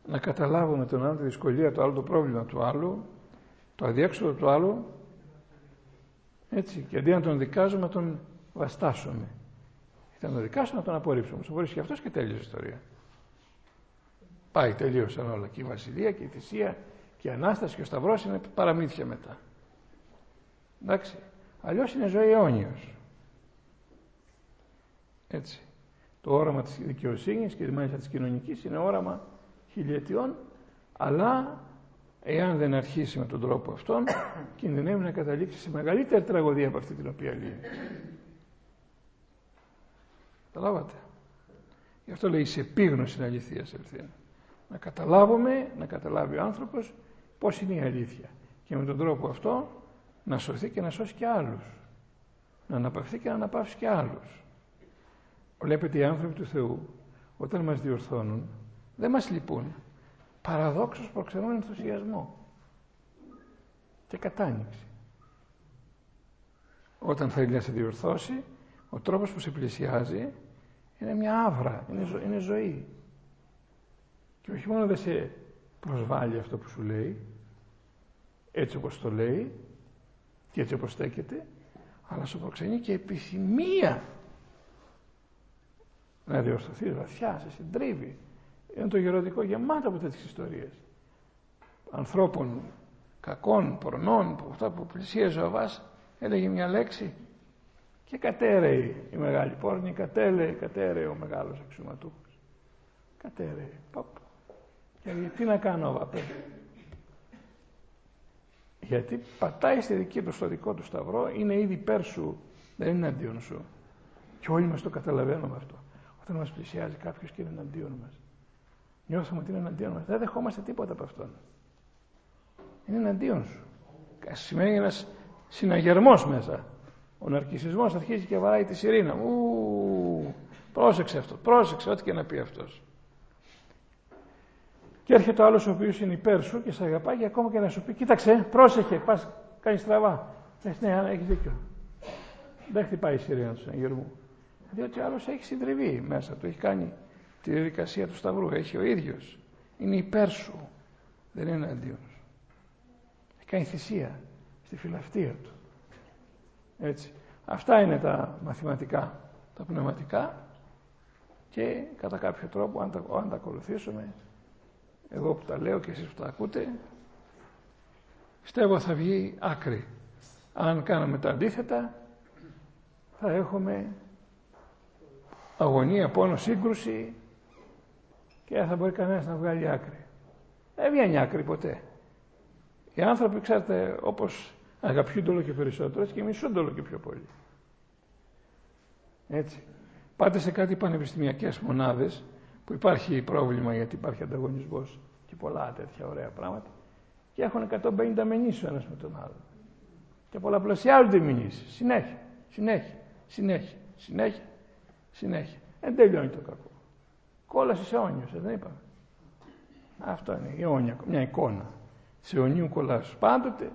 να καταλάβουμε τον άλλο τη δυσκολία του άλλου, το πρόβλημα του άλλου, το αδιέξοδο του άλλου, έτσι, και αντί να τον δικάζουμε, να τον βαστάσουμε. Είτε να τον δικάσουμε, να τον απορρίψουμε. Θα μπορείς και αυτός και τέλειωσε η ιστορία. Πάει, τελείωσαν όλα. Και η βασιλεία και η θυσία και η Ανάσταση και ο Σταυρός είναι παραμύθια μετά. Εντάξει. Αλλιώς είναι ζωή αιώνιος. Έτσι. Το όραμα της δικαιοσύνης και μάλιστα της κοινωνικής είναι όραμα χιλιετιών αλλά εάν δεν αρχίσει με τον τρόπο αυτόν κινδυνεύει να καταλήξει σε μεγαλύτερη τραγωδία από αυτή την οποία λύει. Καταλάβατε. Γι' αυτό λέει σε επίγνωση αληθείας ευθύνη. Να καταλάβουμε, να καταλάβει ο άνθρωπος πώς είναι η αλήθεια. Και με τον τρόπο αυτό να σωθεί και να σώσει και άλλους. Να αναπαυθεί και να αναπαύσει και άλλους. Βλέπετε οι άνθρωποι του Θεού όταν μας διορθώνουν δεν μας λυπούν. Παραδόξως προξενούν ενθουσιασμό και κατάνοιξη. Όταν θέλει να σε διορθώσει, ο τρόπος που σε πλησιάζει είναι μια άβρα, είναι, είναι ζωή. Και όχι μόνο δεν σε προσβάλλει αυτό που σου λέει, έτσι όπως το λέει και έτσι όπως στέκεται, αλλά σου προξενεί και επιθυμία να διορθωθείς βαθιά, σε συντρίβει, είναι το γεροντικό γεμάτο από τέτοιες ιστορίες. Ανθρώπων κακών, πορνών, που αυτά που πλησίαζε ο Αβάς, έλεγε μια λέξη και κατέρεε η μεγάλη πόρνη, κατέρεε, κατέρεε ο μεγάλος αξιωματούχος. Κατέρεε. Παπ. Και τι να κάνω ο Αβαπέ. Γιατί πατάει στη δική του στο δικό του σταυρό, είναι ήδη υπέρ σου, δεν είναι αντίον σου. Και όλοι μας το καταλαβαίνουμε αυτό. Όταν μας πλησιάζει κάποιος και είναι εναντίον μας. Νιώθουμε ότι είναι εναντίον μας. Δεν δεχόμαστε τίποτα από αυτόν. Είναι εναντίον σου. σημαίνει ένας συναγερμός μέσα. Ο ναρκισισμός αρχίζει και βαράει τη σιρήνα. Ου, πρόσεξε αυτό, πρόσεξε ό,τι και να πει αυτός. Και έρχεται ο άλλος ο οποίος είναι υπέρ σου και σε αγαπάει και ακόμα και να σου πει κοίταξε, πρόσεχε, πας, κάνεις τραβά. Λες ναι, έχεις δίκιο. Δεν χτυπάει η σιρήνα του συναγερμού. Διότι ο άλλος έχει συντριβεί μέσα του, έχει κάνει τη διαδικασία του Σταυρού, έχει ο ίδιος. Είναι υπέρ σου, δεν είναι αντίον σου. Έχει κάνει θυσία στη φιλαυτία του. Έτσι. Αυτά είναι τα μαθηματικά, τα πνευματικά και κατά κάποιο τρόπο αν τα, αν τα ακολουθήσουμε εγώ που τα λέω και εσείς που τα ακούτε πιστεύω θα βγει άκρη. Αν κάναμε τα αντίθετα θα έχουμε αγωνία, πόνο, σύγκρουση και δεν θα μπορεί κανένας να βγάλει άκρη. Δεν βγαίνει άκρη ποτέ. Οι άνθρωποι, ξέρετε, όπως αγαπιούνται όλο και περισσότερο, έτσι και μισούνται όλο και πιο πολύ. Έτσι. Πάτε σε κάτι πανεπιστημιακές μονάδες που υπάρχει πρόβλημα γιατί υπάρχει ανταγωνισμός και πολλά τέτοια ωραία πράγματα και έχουν 150 μηνύσεις ο ένας με τον άλλο. Και πολλαπλασιάζονται οι μηνύσεις. Συνέχεια, συνέχεια, συνέχεια, συνέχεια, συνέχεια. Δεν τελειώνει το κακό. Κόλαση σε όνιος, δεν είπαμε. Αυτό είναι η όνια, μια εικόνα. Σε ονίου κολλάσου. Πάντοτε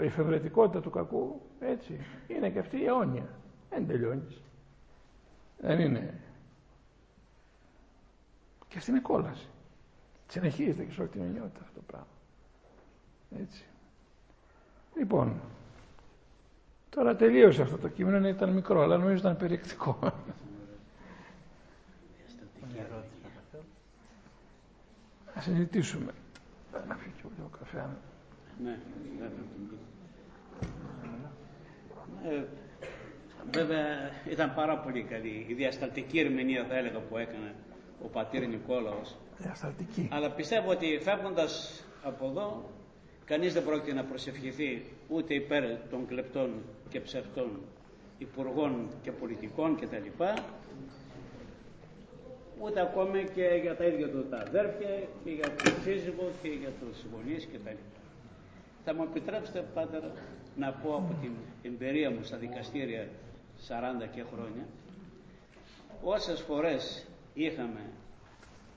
η εφευρετικότητα του κακού, έτσι, είναι και αυτή η αιώνια. Δεν τελειώνεις. Δεν είναι. Και αυτή είναι κόλαση. Συνεχίζεται και σε όλη την ενιότητα αυτό το πράγμα. Έτσι. Λοιπόν, τώρα τελείωσε αυτό το κείμενο, ήταν μικρό, αλλά νομίζω ήταν περιεκτικό. Να συζητήσουμε. Να φύγει και ο καφέ. Ναι, ε, βέβαια ήταν πάρα πολύ καλή η διασταλτική ερμηνεία θα έλεγα που έκανε ο πατήρ Νικόλαος. Διασταλτική. Αλλά πιστεύω ότι φεύγοντας από εδώ κανείς δεν πρόκειται να προσευχηθεί ούτε υπέρ των κλεπτών και ψευτών υπουργών και πολιτικών κτλ. Ούτε ακόμη και για τα ίδια του τα αδέρφια και για τον σύζυγο και για τους γονείς κτλ. Θα μου επιτρέψετε, Πάτερ, να πω από την εμπειρία μου στα δικαστήρια 40 και χρόνια, όσες φορές είχαμε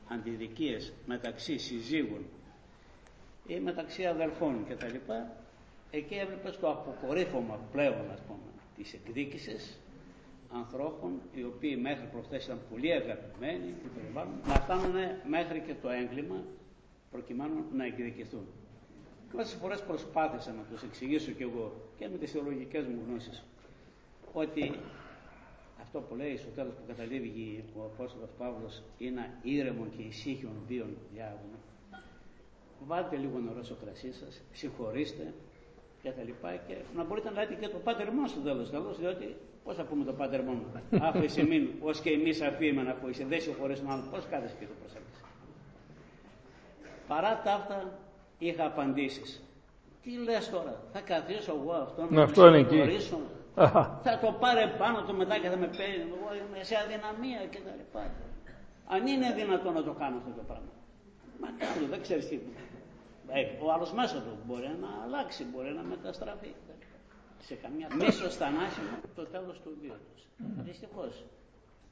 αντιδικίες μεταξύ συζύγων ή μεταξύ αδελφών κτλ. Εκεί έβλεπες το αποκορύφωμα πλέον, ας πούμε, της εκδίκησης ανθρώπων οι οποίοι μέχρι προχθές ήταν πολύ αγαπημένοι να φτάνουν μέχρι και το έγκλημα προκειμένου να εκδικηθούν. Πόσε φορές προσπάθησα να τους εξηγήσω κι εγώ και με τις θεολογικές μου γνώσεις ότι αυτό που λέει στο τέλος που καταλήγει ο Απόστολος Παύλος είναι ένα ήρεμο και ησύχιον βίον διάγωνο. Βάλτε λίγο νερό στο κρασί σας, συγχωρήστε και τα λοιπά και να μπορείτε να λέτε και το πάτερ μόνο στο τέλος τέλο, διότι πώς θα πούμε το πάτερ μόνο. Άφησε μην, ως και εμείς αφήμε να αφήσει, δεν συγχωρείς τον άλλο, πώς κάθεσαι και το προσέξεις. Παρά τα αυτά, είχα απαντήσεις. Τι λες τώρα, θα καθίσω εγώ αυτό να αυτό είναι εκεί. Θα το πάρε πάνω του μετά και θα με παίρνει, εγώ είμαι σε αδυναμία και τα λοιπά. Αν είναι δυνατόν να το κάνω αυτό το πράγμα. Μα κάνω, δεν ξέρεις τι. Ε, ο άλλος μέσα του μπορεί να αλλάξει, μπορεί να μεταστραφεί. Σε καμιά μίσο θανάσιμο το τέλος του βίου τους. Mm. Δυστυχώς.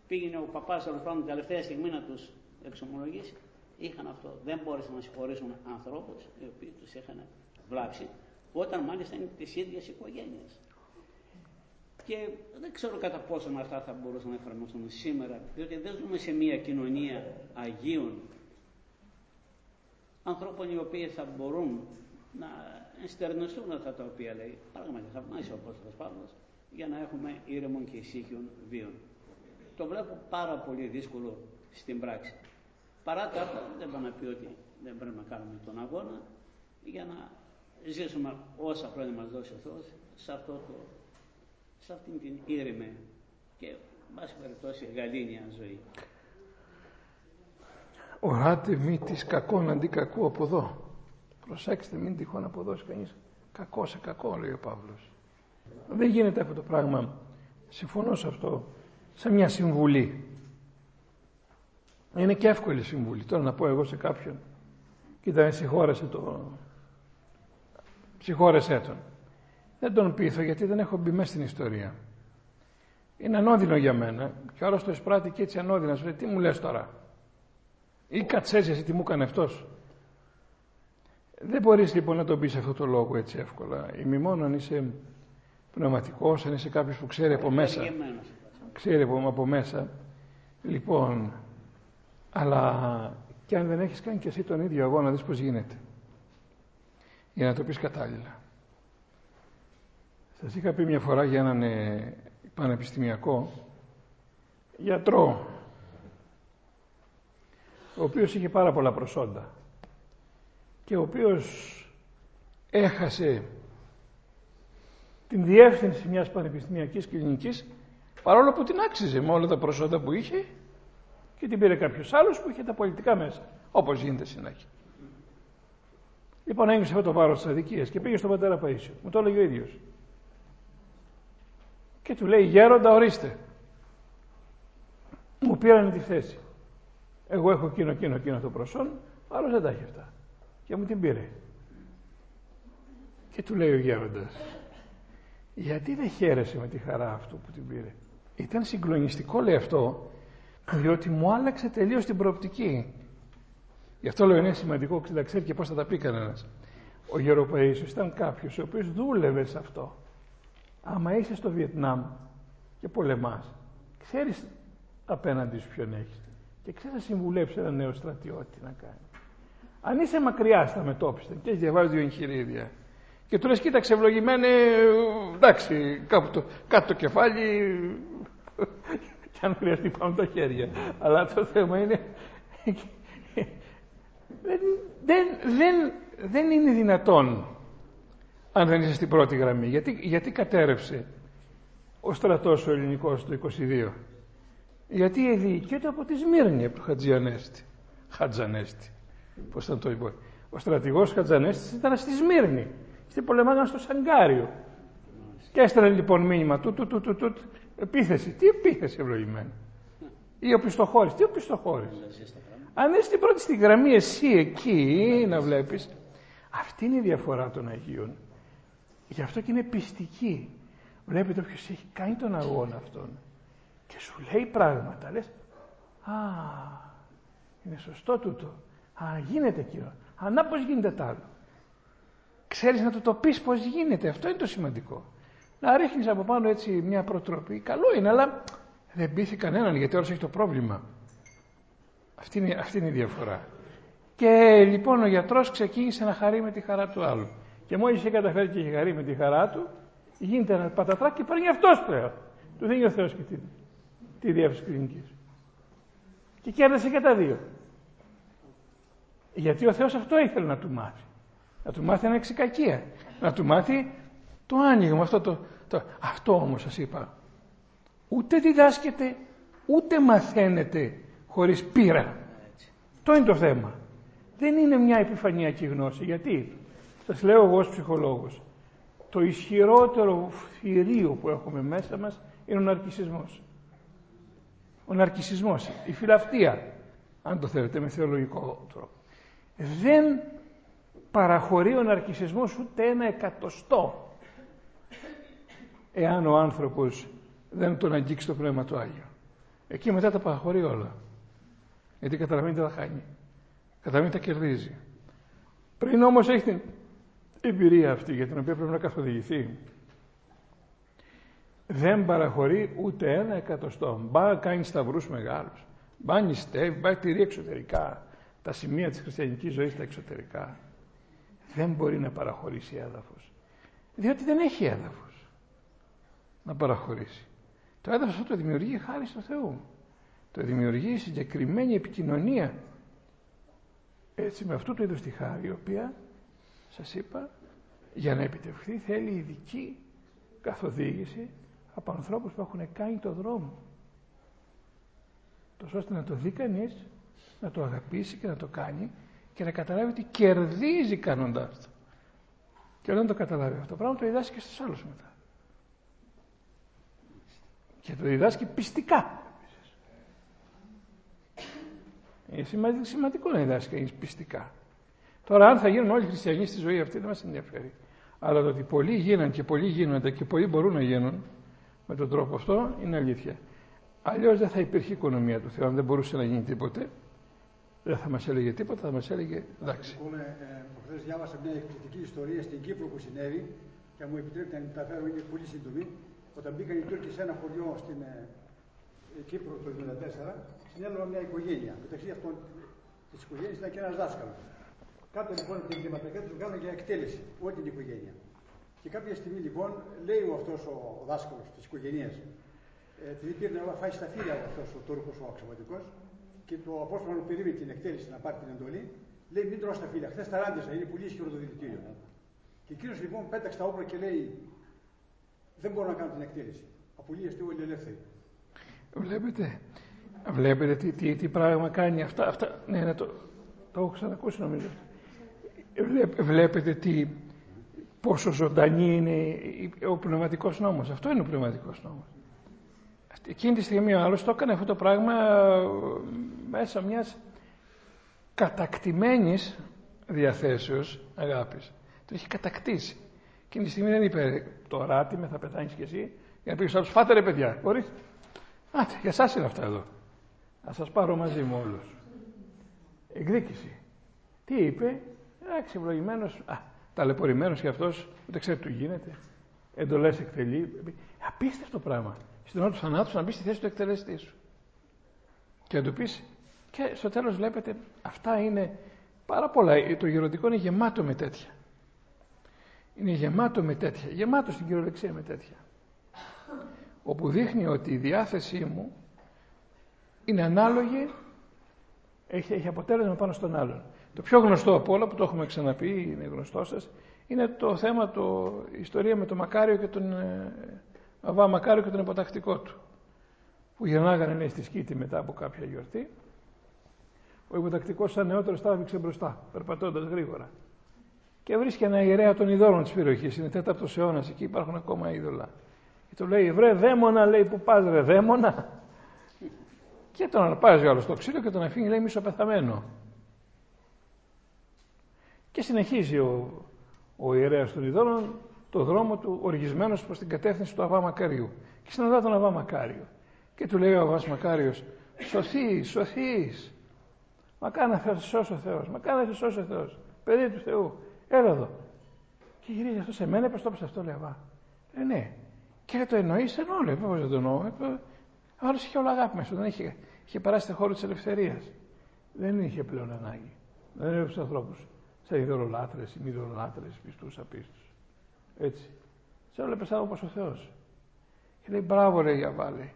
Πήγαινε ο παπάς τέλος πάντων την τελευταία στιγμή να τους εξομολογήσει είχαν αυτό. Δεν μπόρεσαν να συγχωρήσουν ανθρώπους οι οποίοι τους είχαν βλάψει, όταν μάλιστα είναι της ίδιας οικογένειας. Και δεν ξέρω κατά πόσο αυτά θα μπορούσαν να εφαρμοστούν σήμερα, διότι δεν ζούμε σε μια κοινωνία Αγίων, ανθρώπων οι οποίοι θα μπορούν να ενστερνιστούν αυτά τα οποία λέει. Πράγματι, θαυμάσει ο Απόστολος Παύλος για να έχουμε ήρεμον και ησύχιον βίων. Το βλέπω πάρα πολύ δύσκολο στην πράξη. Παρά τα αυτά δεν πάει να πει ότι δεν πρέπει να κάνουμε τον αγώνα για να ζήσουμε όσα χρόνια μας δώσει ο Θεός σε, αυτό το, σε αυτήν την ήρεμη και μας περιπτώσει γαλήνια ζωή. Οράτε μη της κακόν αντί κακού από εδώ. Προσέξτε μην τυχόν αποδώσει κανείς κακό σε κακό λέει ο Παύλος. Δεν γίνεται αυτό το πράγμα. Συμφωνώ σε αυτό. Σε μια συμβουλή. Είναι και εύκολη συμβουλή. Τώρα να πω εγώ σε κάποιον, κοίτα, συγχώρεσε το. συγχώρεσέ τον. Δεν τον πείθω γιατί δεν έχω μπει μέσα στην ιστορία. Είναι ανώδυνο για μένα. Και ο το εισπράττει και έτσι ανώδυνα. Σου λέει, τι μου λες τώρα; Ή κατσέζει εσύ τι μου έκανε αυτός; Δεν μπορείς λοιπόν να τον πεις αυτό το λόγο έτσι εύκολα. Ημιμόν αν είσαι πνευματικός, αν είσαι κάποιος που ξέρει από μέσα. Ξέρει από μέσα. Λοιπόν, αλλά και αν δεν έχεις κάνει και εσύ τον ίδιο αγώνα, δεις πώς γίνεται. Για να το πεις κατάλληλα. Σας είχα πει μια φορά για έναν ε, πανεπιστημιακό γιατρό ο οποίος είχε πάρα πολλά προσόντα και ο οποίος έχασε την διεύθυνση μιας πανεπιστημιακής κλινικής παρόλο που την άξιζε με όλα τα προσόντα που είχε και την πήρε κάποιος άλλος που είχε τα πολιτικά μέσα όπως γίνεται συνέχεια. Λοιπόν έγγισε αυτό το βάρος της αδικίας και πήγε στον πατέρα Παΐσιο. Μου το έλεγε ο ίδιος. Και του λέει γέροντα ορίστε. Μου πήραν τη θέση. Εγώ έχω εκείνο, εκείνο, εκείνο το προσόν, άλλος δεν τα έχει αυτά. Και μου την πήρε. Και του λέει ο γέροντας, γιατί δεν χαίρεσαι με τη χαρά αυτού που την πήρε; Ήταν συγκλονιστικό λέει αυτό, διότι μου άλλαξε τελείως την προοπτική. Γι' αυτό λέω είναι σημαντικό να ξέρει και πώς θα τα πει κανένας. Ο Γεροπαΐσιος ήταν κάποιος ο οποίος δούλευε σε αυτό. Άμα είσαι στο Βιετνάμ και πολεμάς, ξέρεις απέναντι σου ποιον έχεις και ξέρεις να συμβουλέψεις ένα νέο στρατιώτη να κάνει. Αν είσαι μακριά στα μετώπιστα και έχεις διαβάσει δύο εγχειρίδια και του λες κοίταξε ευλογημένε, εντάξει, κάπου το, κάτω το κεφάλι και αν χρειαστεί πάμε τα χέρια. Αλλά το θέμα είναι δεν, δεν, δεν, δεν είναι δυνατόν αν δεν είσαι στην πρώτη γραμμή. Γιατί, γιατί κατέρευσε ο στρατός ο ελληνικός το 22. Γιατί εδιοικείται από τη Σμύρνη, από τον Χατζιανέστη. Χατζανέστη. Πώς ήταν το είπε. Ο στρατηγός Χατζανέστης ήταν στη Σμύρνη. Στη πολεμάγαν στο Σαγκάριο. Και έστελνε λοιπόν μήνυμα του, του, του, του, του, επίθεση. Τι επίθεση ευλογημένη. Ή ο πιστοχώρης. Τι ο πιστοχώρης. Αν είσαι στην πρώτη στη γραμμή, εσύ εκεί να βλέπεις. Αυτή είναι η διαφορά των Αγίων. Γι' αυτό και είναι πιστική. Βλέπετε όποιο έχει κάνει τον αγώνα αυτόν και σου λέει πράγματα, λες, α, είναι σωστό τούτο. Α, γίνεται κύριο. Α, να πώς γίνεται τ' άλλο. Ξέρεις να του το πεις πώς γίνεται. Αυτό είναι το σημαντικό. Να ρίχνεις από πάνω έτσι μια προτροπή. Καλό είναι, αλλά δεν πείθει κανέναν γιατί όλος έχει το πρόβλημα. Αυτή είναι, αυτή είναι η διαφορά. Και λοιπόν ο γιατρός ξεκίνησε να χαρεί με τη χαρά του άλλου. Και μόλις είχε καταφέρει και είχε χαρεί με τη χαρά του, γίνεται ένα πατατράκι και παίρνει αυτός πλέον. Του δίνει ο Θεός και τη, τη διεύθυνση κλινικής. Και κέρδισε και τα δύο. Γιατί ο Θεός αυτό ήθελε να του μάθει. Να του μάθει ένα εξικακία. Να του μάθει το άνοιγμα. Αυτό, το, το, αυτό όμως σας είπα. Ούτε διδάσκεται, ούτε μαθαίνεται χωρίς πείρα. Το είναι το θέμα. Δεν είναι μια επιφανειακή γνώση. Γιατί, σας λέω εγώ ως ψυχολόγος, το ισχυρότερο θηρίο που έχουμε μέσα μας είναι ο ναρκισισμός. Ο ναρκισισμός, η φιλαυτία, αν το θέλετε με θεολογικό τρόπο. Δεν παραχωρεί ο ναρκισισμός ούτε ένα εκατοστό εάν ο άνθρωπος δεν τον αγγίξει το Πνεύμα του Άγιο. Εκεί μετά τα παραχωρεί όλα. Γιατί καταλαβαίνει τα χάνει. Καταλαβαίνει τα κερδίζει. Πριν όμως έχει την εμπειρία αυτή για την οποία πρέπει να καθοδηγηθεί δεν παραχωρεί ούτε ένα εκατοστό. Μπα κάνεις σταυρούς μεγάλους. Μπα νηστεύεις, μπα τηρεί εξωτερικά τα σημεία της χριστιανικής ζωής στα εξωτερικά. Δεν μπορεί να παραχωρήσει έδαφος. Διότι δεν έχει έδαφος να παραχωρήσει. Το έδαφος αυτό το δημιουργεί χάρη στο Θεό. Το δημιουργεί η συγκεκριμένη επικοινωνία. Έτσι με αυτού του είδους τη χάρη, η οποία, σας είπα, για να επιτευχθεί θέλει ειδική καθοδήγηση από ανθρώπους που έχουν κάνει το δρόμο. Τόσο ώστε να το δει κανείς, να το αγαπήσει και να το κάνει και να καταλάβει ότι κερδίζει κάνοντάς το. Και όταν το καταλάβει αυτό το πράγμα το διδάσκει και στους άλλους μετά. Και το διδάσκει πιστικά. Είναι σημαντικό να διδάσκει κανείς πιστικά. Τώρα αν θα γίνουν όλοι χριστιανοί στη ζωή αυτή δεν μας ενδιαφέρει. Αλλά το ότι πολλοί γίναν και πολλοί γίνονται και πολλοί μπορούν να γίνουν με τον τρόπο αυτό είναι αλήθεια. Αλλιώς δεν θα υπήρχε οικονομία του Θεού. Αν δεν μπορούσε να γίνει τίποτε, δεν θα μας έλεγε τίποτα, θα μας έλεγε εντάξει. Εγώ ε, διάβασα μια εκπληκτική ιστορία στην Κύπρο που συνέβη και μου επιτρέπετε να μεταφέρω, είναι πολύ σύντομη. Όταν μπήκαν οι Τούρκοι σε ένα χωριό στην ε, Κύπρο το 1974, συνέλαβαν μια οικογένεια. Μεταξύ αυτών της οικογένειας ήταν και ένας δάσκαλος. Κάτω λοιπόν από την κλιματική τους κάνουν για εκτέλεση, όλη την οικογένεια. Και κάποια στιγμή λοιπόν λέει ο αυτός ο δάσκαλος της οικογένειας, ε, επειδή πήρε να φάει στα φύλλα αυτός ο Τούρκος ο αξιωματικός, και το απόστολο που περίμενε την εκτέλεση να πάρει την εντολή, λέει: Μην τρώσει τα φύλλα. Χθες τα ράντισα, είναι πολύ ισχυρό το δηλητήριο. Και εκείνος λοιπόν πέταξε τα όπλα και λέει: Δεν μπορώ να κάνω την εκτέλεση. Απολύεστε όλοι ελεύθεροι. Βλέπετε, βλέπετε τι, τι, τι πράγμα κάνει αυτά. αυτά ναι, ναι, το, το έχω ξανακούσει νομίζω. Βλέπετε τι, πόσο ζωντανή είναι ο πνευματικός νόμος. Αυτό είναι ο πνευματικός νόμος. Εκείνη τη στιγμή ο άλλος το έκανε αυτό το πράγμα ε, μέσα μιας κατακτημένης διαθέσεως αγάπης. Το είχε κατακτήσει. Εκείνη τη στιγμή δεν είπε το ράτι με θα πεθάνεις κι εσύ για να πει στους άλλους φάτε ρε παιδιά. Μπορείς. Άτε, για εσάς είναι αυτά εδώ. Θα σας πάρω μαζί μου όλους. Εκδίκηση. Τι είπε, εντάξει, ευλογημένος, α, ταλαιπωρημένος κι αυτός, ούτε ξέρει τι γίνεται. Εντολές εκτελεί. Απίστευτο πράγμα. Στην ώρα του θανάτου να μπει στη θέση του εκτελεστή σου. Και να του πεις, και στο τέλος βλέπετε, αυτά είναι πάρα πολλά. Το γεροντικό είναι γεμάτο με τέτοια. Είναι γεμάτο με τέτοια. Γεμάτο στην κυριολεξία με τέτοια. Όπου δείχνει ότι η διάθεσή μου είναι ανάλογη, έχει, έχει αποτέλεσμα πάνω στον άλλον. Το πιο γνωστό από όλα που το έχουμε ξαναπεί, είναι γνωστό σας, είναι το θέμα, το, η ιστορία με τον Μακάριο και τον ε, Αβά Μακάριο και τον υποτακτικό του. Που γυρνάγανε λέει, στη σκήτη μετά από κάποια γιορτή. Ο υποτακτικός, σαν νεότερος, τράβηξε μπροστά, περπατώντας γρήγορα. Και βρίσκει ένα ιερέα των ειδόλων της περιοχής. Είναι τέταρτος αιώνας, εκεί υπάρχουν ακόμα είδωλα. Και του λέει: Βρε δαίμονα, λέει που πας, βρε δαίμονα. Και τον αρπάζει ο άλλος στο ξύλο και τον αφήνει, λέει, μισοπεθαμένο. Και συνεχίζει ο, ο ιερέας των ειδόλων το δρόμο του οργισμένος προς την κατεύθυνση του Αβά Μακάριου. Και συναντά τον Αβά Μακάριο. Και του λέει ο Αβάς Μακάριος, σωθείς, σωθείς. Μα να σε σώσει ο Θεός, μα να σε σώσει ο Θεός. Παιδί του Θεού, έλα εδώ. Και γυρίζει αυτός σε μένα, πώς το αυτό, λέει Αβά. Ε, ναι. Και το εννοείς, εννοώ, λέει, πώς δεν το εννοώ. Ε, άλλος είχε όλα αγάπη μέσα, δεν είχε, είχε περάσει το χώρο της ελευθερίας. Δεν είχε πλέον ανάγκη. Δεν έβλεπε τους ανθρώπους σαν ειδωλολάτρες, ημιδωλολάτρες, πιστούς, απίστους. Έτσι. Σε έβλεπε σαν όπως ο Θεός. Και λέει μπράβο ρε Γιαβάλη.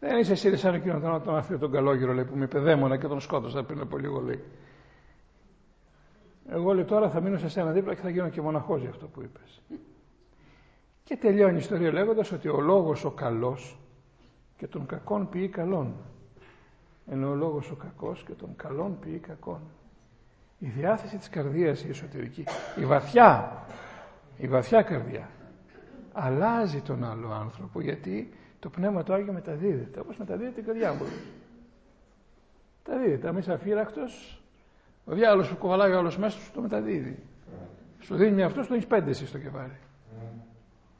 Δεν είσαι εσύ σαν εκείνο τον, τον αφήνει τον καλόγυρο λέει, που με παιδέμονα και τον σκότωσα πριν από λίγο λέει. Εγώ λέει τώρα θα μείνω σε σένα δίπλα και θα γίνω και μοναχός για αυτό που είπες. Και τελειώνει η ιστορία λέγοντας ότι ο λόγος ο καλός και τον κακόν ποιεί καλόν. Ενώ ο λόγος ο κακός και τον καλόν ποιεί κακόν. Η διάθεση της καρδίας η εσωτερική, η βαθιά η βαθιά καρδιά αλλάζει τον άλλο άνθρωπο γιατί το Πνεύμα του Άγιο μεταδίδεται όπως μεταδίδεται η καρδιά μου. Μεταδίδεται, αν είσαι αφύρακτος ο διάλογος που κοβαλάει ο άλλος μέσα σου το μεταδίδει. Σου δίνει μια αυτός, του δίνεις πέντε εσύ στο κεφάλι.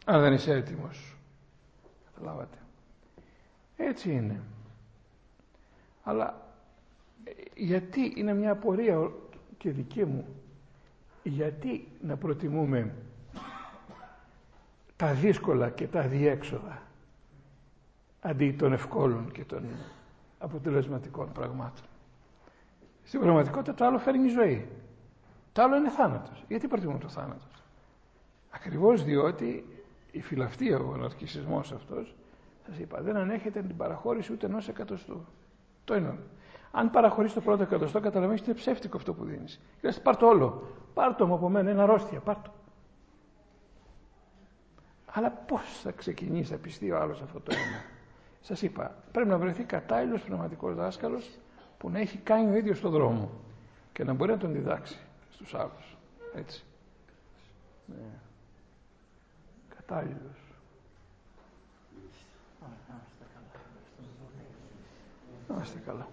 Αν δεν είσαι έτοιμος. Καταλάβατε. Έτσι είναι. Αλλά ε, γιατί είναι μια απορία και δική μου γιατί να προτιμούμε τα δύσκολα και τα διέξοδα αντί των ευκόλων και των αποτελεσματικών πραγμάτων. Στην πραγματικότητα το άλλο φέρνει ζωή. Το άλλο είναι θάνατος. Γιατί προτιμούμε το θάνατος; Ακριβώς διότι η φιλαυτία, ο αναρκησισμός αυτός, σας είπα, δεν ανέχεται την παραχώρηση ούτε ενός εκατοστού. Το είναι. Αν παραχωρήσει το πρώτο εκατοστό, καταλαβαίνεις ότι είναι ψεύτικο αυτό που δίνεις. Λες, πάρ το όλο. Πάρ το από μένα, είναι αρρώστια. Πάρ το. Αλλά πώς θα ξεκινήσει να πιστεί ο άλλος αυτό το έργο. Σας είπα, πρέπει να βρεθεί κατάλληλος πνευματικός δάσκαλος που να έχει κάνει ο ίδιος τον δρόμο και να μπορεί να τον διδάξει στους άλλους. Έτσι. Ναι. Κατάλληλος. Να είστε καλά.